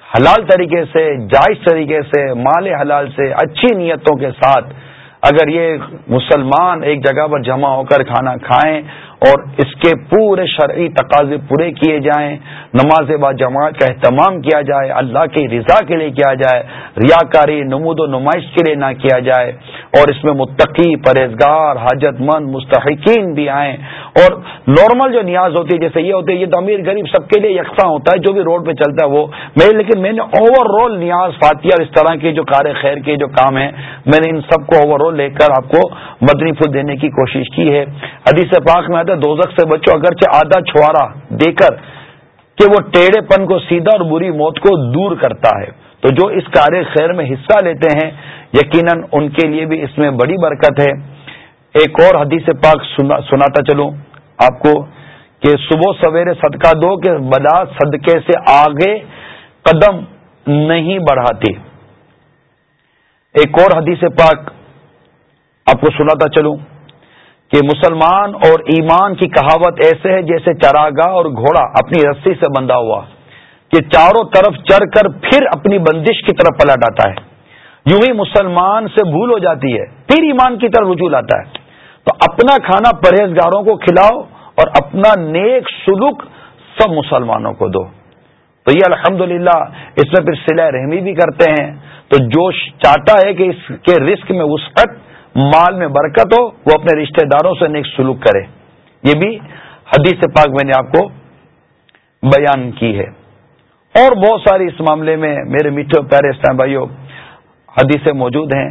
حلال طریقے سے، جائز طریقے سے، مال حلال سے، اچھی نیتوں کے ساتھ اگر یہ مسلمان ایک جگہ پر جمع ہو کر کھانا کھائیں اور اس کے پورے شرعی تقاضے پورے کیے جائیں، نماز با جماعت کا اہتمام کیا جائے، اللہ کی رضا کے لیے کیا جائے، ریاکاری نمود و نمائش کے لیے نہ کیا جائے، اور اس میں متقی، پرہیزگار حاجت مند مستحقین بھی آئیں۔ اور نارمل جو نیاز ہوتی ہے، جیسے یہ ہوتے یہ تو امیر غریب سب کے لیے یکساں ہوتا ہے، جو بھی روڈ پہ چلتا ہے وہ۔ میں لیکن میں نے اوور آل نیاز فاتحہ اور اس طرح کے جو کار خیر کے جو کام ہیں، میں نے ان سب کو اوور آل لے کر آپ کو مدنی پھول دینے کی کوشش کی ہے۔ حدیث پاک میں آتا ہے سے بچوں اگرچہ آدھا چھوارا دے کر کہ وہ ٹیڑھے پن کو سیدھا اور بری موت کو دور کرتا ہے۔ تو جو اس کار خیر میں حصہ لیتے ہیں، یقیناً ان کے لیے بھی اس میں بڑی برکت ہے۔ ایک اور حدیث پاک سناتا چلوں۔ آپ کو کہ صبح سویرے صدقہ دو کہ بلا صدقے سے آگے قدم نہیں بڑھاتی ایک اور حدیث پاک آپ کو سناتا چلوں۔ کہ مسلمان اور ایمان کی کہاوت ایسے ہے جیسے چراگاہ اور گھوڑا اپنی رسی سے بندھا ہوا، کہ چاروں طرف چڑھ کر پھر اپنی بندش کی طرف پلٹ آتا ہے۔ یوں ہی مسلمان سے بھول ہو جاتی ہے، پھر ایمان کی طرف رجوع آتا ہے۔ تو اپنا کھانا پرہیزگاروں کو کھلاؤ اور اپنا نیک سلوک سب مسلمانوں کو دو۔ تو یہ الحمد اس میں پھر سلا رحمی بھی کرتے ہیں۔ تو جو چاہتا ہے کہ اس کے رسک میں وسعت مال میں برکت ہو، وہ اپنے رشتہ داروں سے نیک سلوک کرے۔ یہ بھی حدیث پاک میں نے آپ کو بیان کی ہے۔ اور بہت ساری اس معاملے میں میرے میٹھے پیارے اسلام بھائیوں، حدیثیں موجود ہیں۔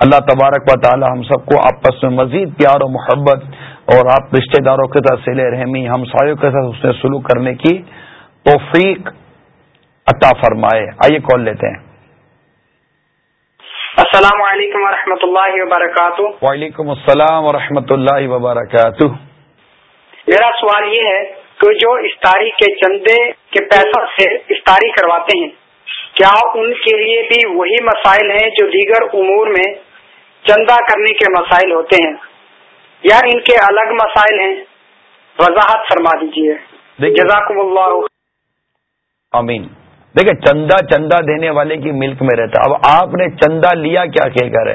اللہ تبارک و تعالی ہم سب کو آپس میں مزید پیار و محبت اور آپ رشتہ داروں کے ساتھ سیلے رحمی، ہم سایوں کے ساتھ اس نے سلوک کرنے کی توفیق عطا فرمائے۔ آئیے کال لیتے ہیں۔ السلام علیکم ورحمۃ اللہ وبرکاتہ۔ وعلیکم السلام ورحمۃ اللہ وبرکاتہ۔ میرا سوال یہ ہے کہ جو افطاری کے چندے کے پیسوں سے افطاری کرواتے ہیں کیا ان کے لیے بھی وہی مسائل ہیں جو دیگر امور میں چندہ کرنے کے مسائل ہوتے ہیں؟ یا ان کے الگ مسائل ہیں؟ وضاحت فرما دیجیے جزاکم اللہ امین دیکھیں، چندہ چندہ دینے والے کی ملک میں رہتا اب آپ نے چندہ لیا، کیا کہ کرے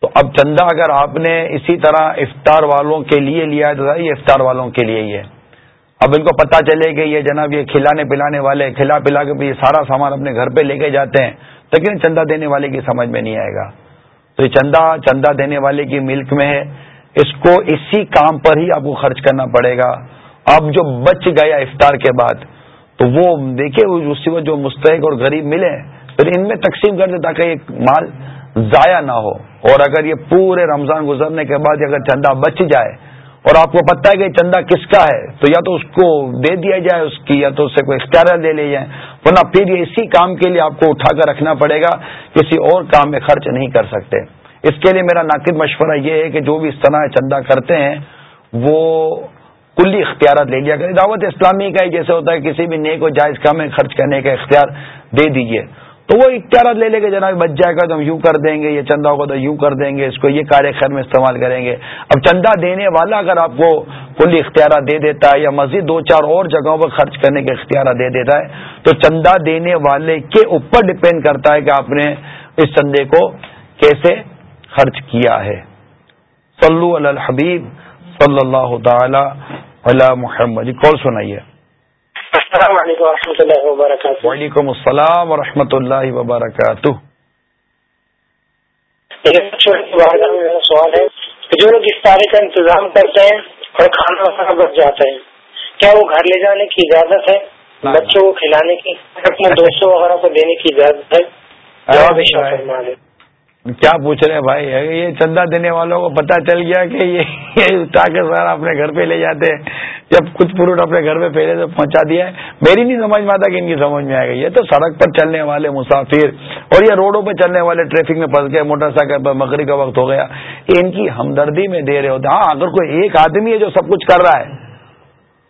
تو اب چندہ اگر آپ نے اسی طرح افطار والوں کے لیے لیا ہے، تو یہ افطار والوں کے لیے ہی ہے۔ اب ان کو پتا چلے کہ یہ جناب یہ کھلانے پلانے والے کھلا پلا کے یہ سارا سامان اپنے گھر پہ لے کے جاتے ہیں لیکن چندہ دینے والے کی سمجھ میں نہیں آئے گا۔ تو یہ چندہ چندہ دینے والے کی ملک میں ہے۔ اس کو اسی کام پر ہی آپ کو خرچ کرنا پڑے گا۔ اب جو بچ گیا افطار کے بعد تو وہ دیکھے اسی وقت جو مستحق اور غریب ملے، پھر ان میں تقسیم کر دے تاکہ یہ مال ضائع نہ ہو۔ اور اگر یہ پورے رمضان گزرنے کے بعد اگر چندہ بچ جائے، اور آپ کو پتہ ہے کہ چندہ کس کا ہے، تو یا تو اس کو دے دیا جائے اس کی، یا تو اس سے کوئی اختیار دے لے جائے۔ ورنہ پھر یہ اسی کام کے لیے آپ کو اٹھا کر رکھنا پڑے گا، کسی اور کام میں خرچ نہیں کر سکتے۔ اس کے لیے میرا ناقد مشورہ یہ ہے کہ جو بھی اس طرح چندہ کرتے ہیں، وہ کلی اختیارات لے لیا کرے دعوت اسلامی کا ہی جیسے ہوتا ہے، کسی بھی نیک و جائز کام میں خرچ کرنے کا اختیار دے دیجیے تو وہ اختیارات لے لے کے جناب بچ جائے گا تو ہم یوں کر دیں گے، یہ چندہ ہوگا تو یوں کر دیں گے، اس کو یہ کار خیر میں استعمال کریں گے۔ اب چندہ دینے والا اگر آپ کو کلی اختیارات دے دیتا ہے یا مزید دو چار اور جگہوں پر خرچ کرنے کے اختیارات دے دیتا ہے، تو چندہ دینے والے کے اوپر ڈپینڈ کرتا ہے کہ آپ نے اس چندے کو کیسے خرچ کیا ہے۔ صلو علی الحبیب صلی اللہ تعالی علی محمد کال سنائیے السلام علیکم و رحمۃ اللہ وبرکاتہ وعلیکم السلام و اللہ وبرکاتہ میرا سوال ہے جو لوگ افطاری کا انتظام کرتے ہیں اور کھانا وانا بچ جاتا ہے کیا وہ گھر لے جانے کی اجازت ہے؟ بچوں کو کھلانے کی اپنے دوستوں وغیرہ کو دینے کی اجازت ہے؟ کیا پوچھ رہے بھائی؟ یہ چندہ دینے والوں کو پتا چل گیا کہ یہ تاکہ سر اپنے گھر پہ لے جاتے ہیں۔ جب کچھ فروٹ اپنے گھر میں پہلے سے پہنچا دیا ہے۔ میری نہیں سمجھ میں آتا کہ ان کی سمجھ میں آئے گا۔ یہ تو سڑک پر چلنے والے مسافر اور یہ روڈوں پہ چلنے والے ٹریفک میں پھنس گئے، موٹر سائیکل پر مکری کا وقت ہو گیا۔ ان کی ہمدردی میں دے رہے ہوتے ہاں اگر کوئی ایک آدمی ہے جو سب کچھ کر رہا ہے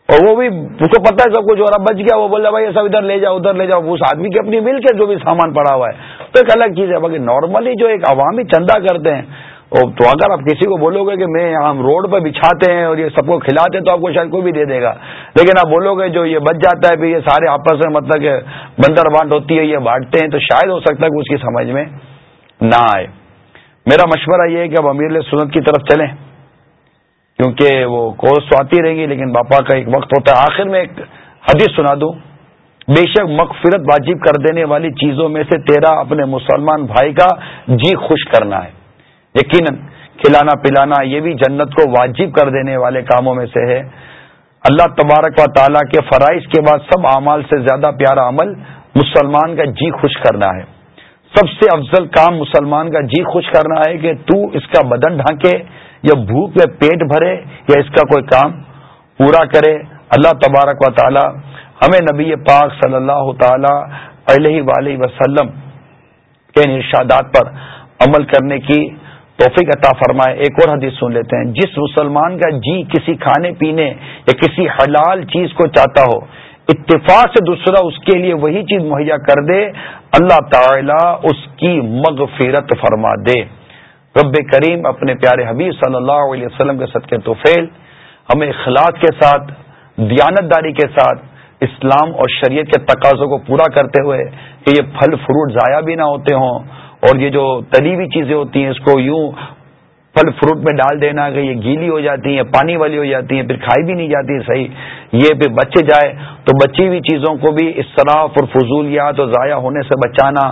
اور وہ بھی اس کو پتا ہے سب کچھ اور اب بچ گیا، وہ بول رہا بھائی سب ادھر لے جاؤ، ادھر لے جاؤ۔ اس آدمی کی اپنی مل کے جو بھی سامان پڑا ہوا ہے تو ایک الگ چیز ہے۔ باقی نارملی جو ایک عوامی چندہ کرتے ہیں تو اگر آپ کسی کو بولو گے کہ میں ہم روڈ پہ بچھاتے ہیں اور یہ سب کو کھلاتے ہیں، تو آپ کو شاید کوئی بھی دے دے گا۔ لیکن آپ بولو گے جو یہ بچ جاتا ہے، پھر یہ سارے آپس میں مطلب کہ بندر بانٹ ہوتی ہے، یہ بانٹتے ہیں، تو شاید ہو سکتا ہے کہ اس کی سمجھ میں نہ آئے۔ میرا مشورہ یہ ہے کہ اب امیر سنت کی طرف چلیں۔ کیونکہ وہ کورس تو آتی رہیں گی، لیکن باپا کا ایک وقت ہوتا ہے۔ آخر میں ایک حدیث سنا دوں۔ بے شک مغفرت واجب کر دینے والی چیزوں میں سے تیرا اپنے مسلمان بھائی کا جی خوش کرنا ہے۔ یقیناً کھلانا پلانا یہ بھی جنت کو واجب کر دینے والے کاموں میں سے ہے۔ اللہ تبارک و تعالیٰ کے فرائض کے بعد سب اعمال سے زیادہ پیارا عمل مسلمان کا جی خوش کرنا ہے۔ سب سے افضل کام مسلمان کا جی خوش کرنا ہے کہ تو اس کا بدن ڈھانکے یا بھوک میں پیٹ بھرے یا اس کا کوئی کام پورا کرے۔ اللہ تبارک و تعالی ہمیں نبی پاک صلی اللہ تعالی علیہ وآلہ وسلم کے ارشادات پر عمل کرنے کی توفیق عطا فرمائے۔ ایک اور حدیث سن لیتے ہیں۔ جس مسلمان کا جی کسی کھانے پینے یا کسی حلال چیز کو چاہتا ہو، اتفاق سے دوسرا اس کے لیے وہی چیز مہیا کر دے، اللہ تعالی اس کی مغفرت فرما دے۔ رب کریم اپنے پیارے حبیب صلی اللہ علیہ وسلم کے صدقے توفیل ہمیں اخلاق کے ساتھ دیانت داری کے ساتھ اسلام اور شریعت کے تقاضوں کو پورا کرتے ہوئے کہ یہ پھل فروٹ ضائع بھی نہ ہوتے ہوں اور یہ جو تلی ہوئی چیزیں ہوتی ہیں اس کو یوں پھل فروٹ میں ڈال دینا کہ یہ گیلی ہو جاتی ہیں پانی والی ہو جاتی ہیں، پھر کھائی بھی نہیں جاتی صحیح، یہ پھر بچے جائے تو بچی ہوئی چیزوں کو بھی اس طرح فضولیات اور ضائع ہونے سے بچانا،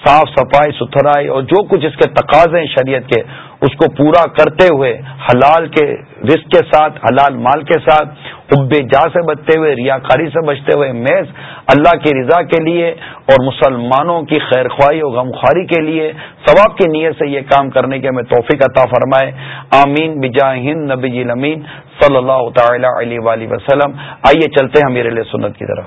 صاف صفائی، ستھرائی اور جو کچھ اس کے تقاضے ہیں شریعت کے، اس کو پورا کرتے ہوئے حلال کے رزق کے ساتھ، حلال مال کے ساتھ اب جا سے بچتے ہوئے، ریاکاری سے بچتے ہوئے محض اللہ کی رضا کے لیے اور مسلمانوں کی خیر خواہی اور غمخواری کے لیے ثواب کی نیت سے یہ کام کرنے کے ہمیں توفیق عطا فرمائے۔ آمین۔ بجا ہند نبی جی امین صلی اللہ تعالی علیہ وسلم۔ آئیے چلتے ہیں میرے لیے سنت کی طرف۔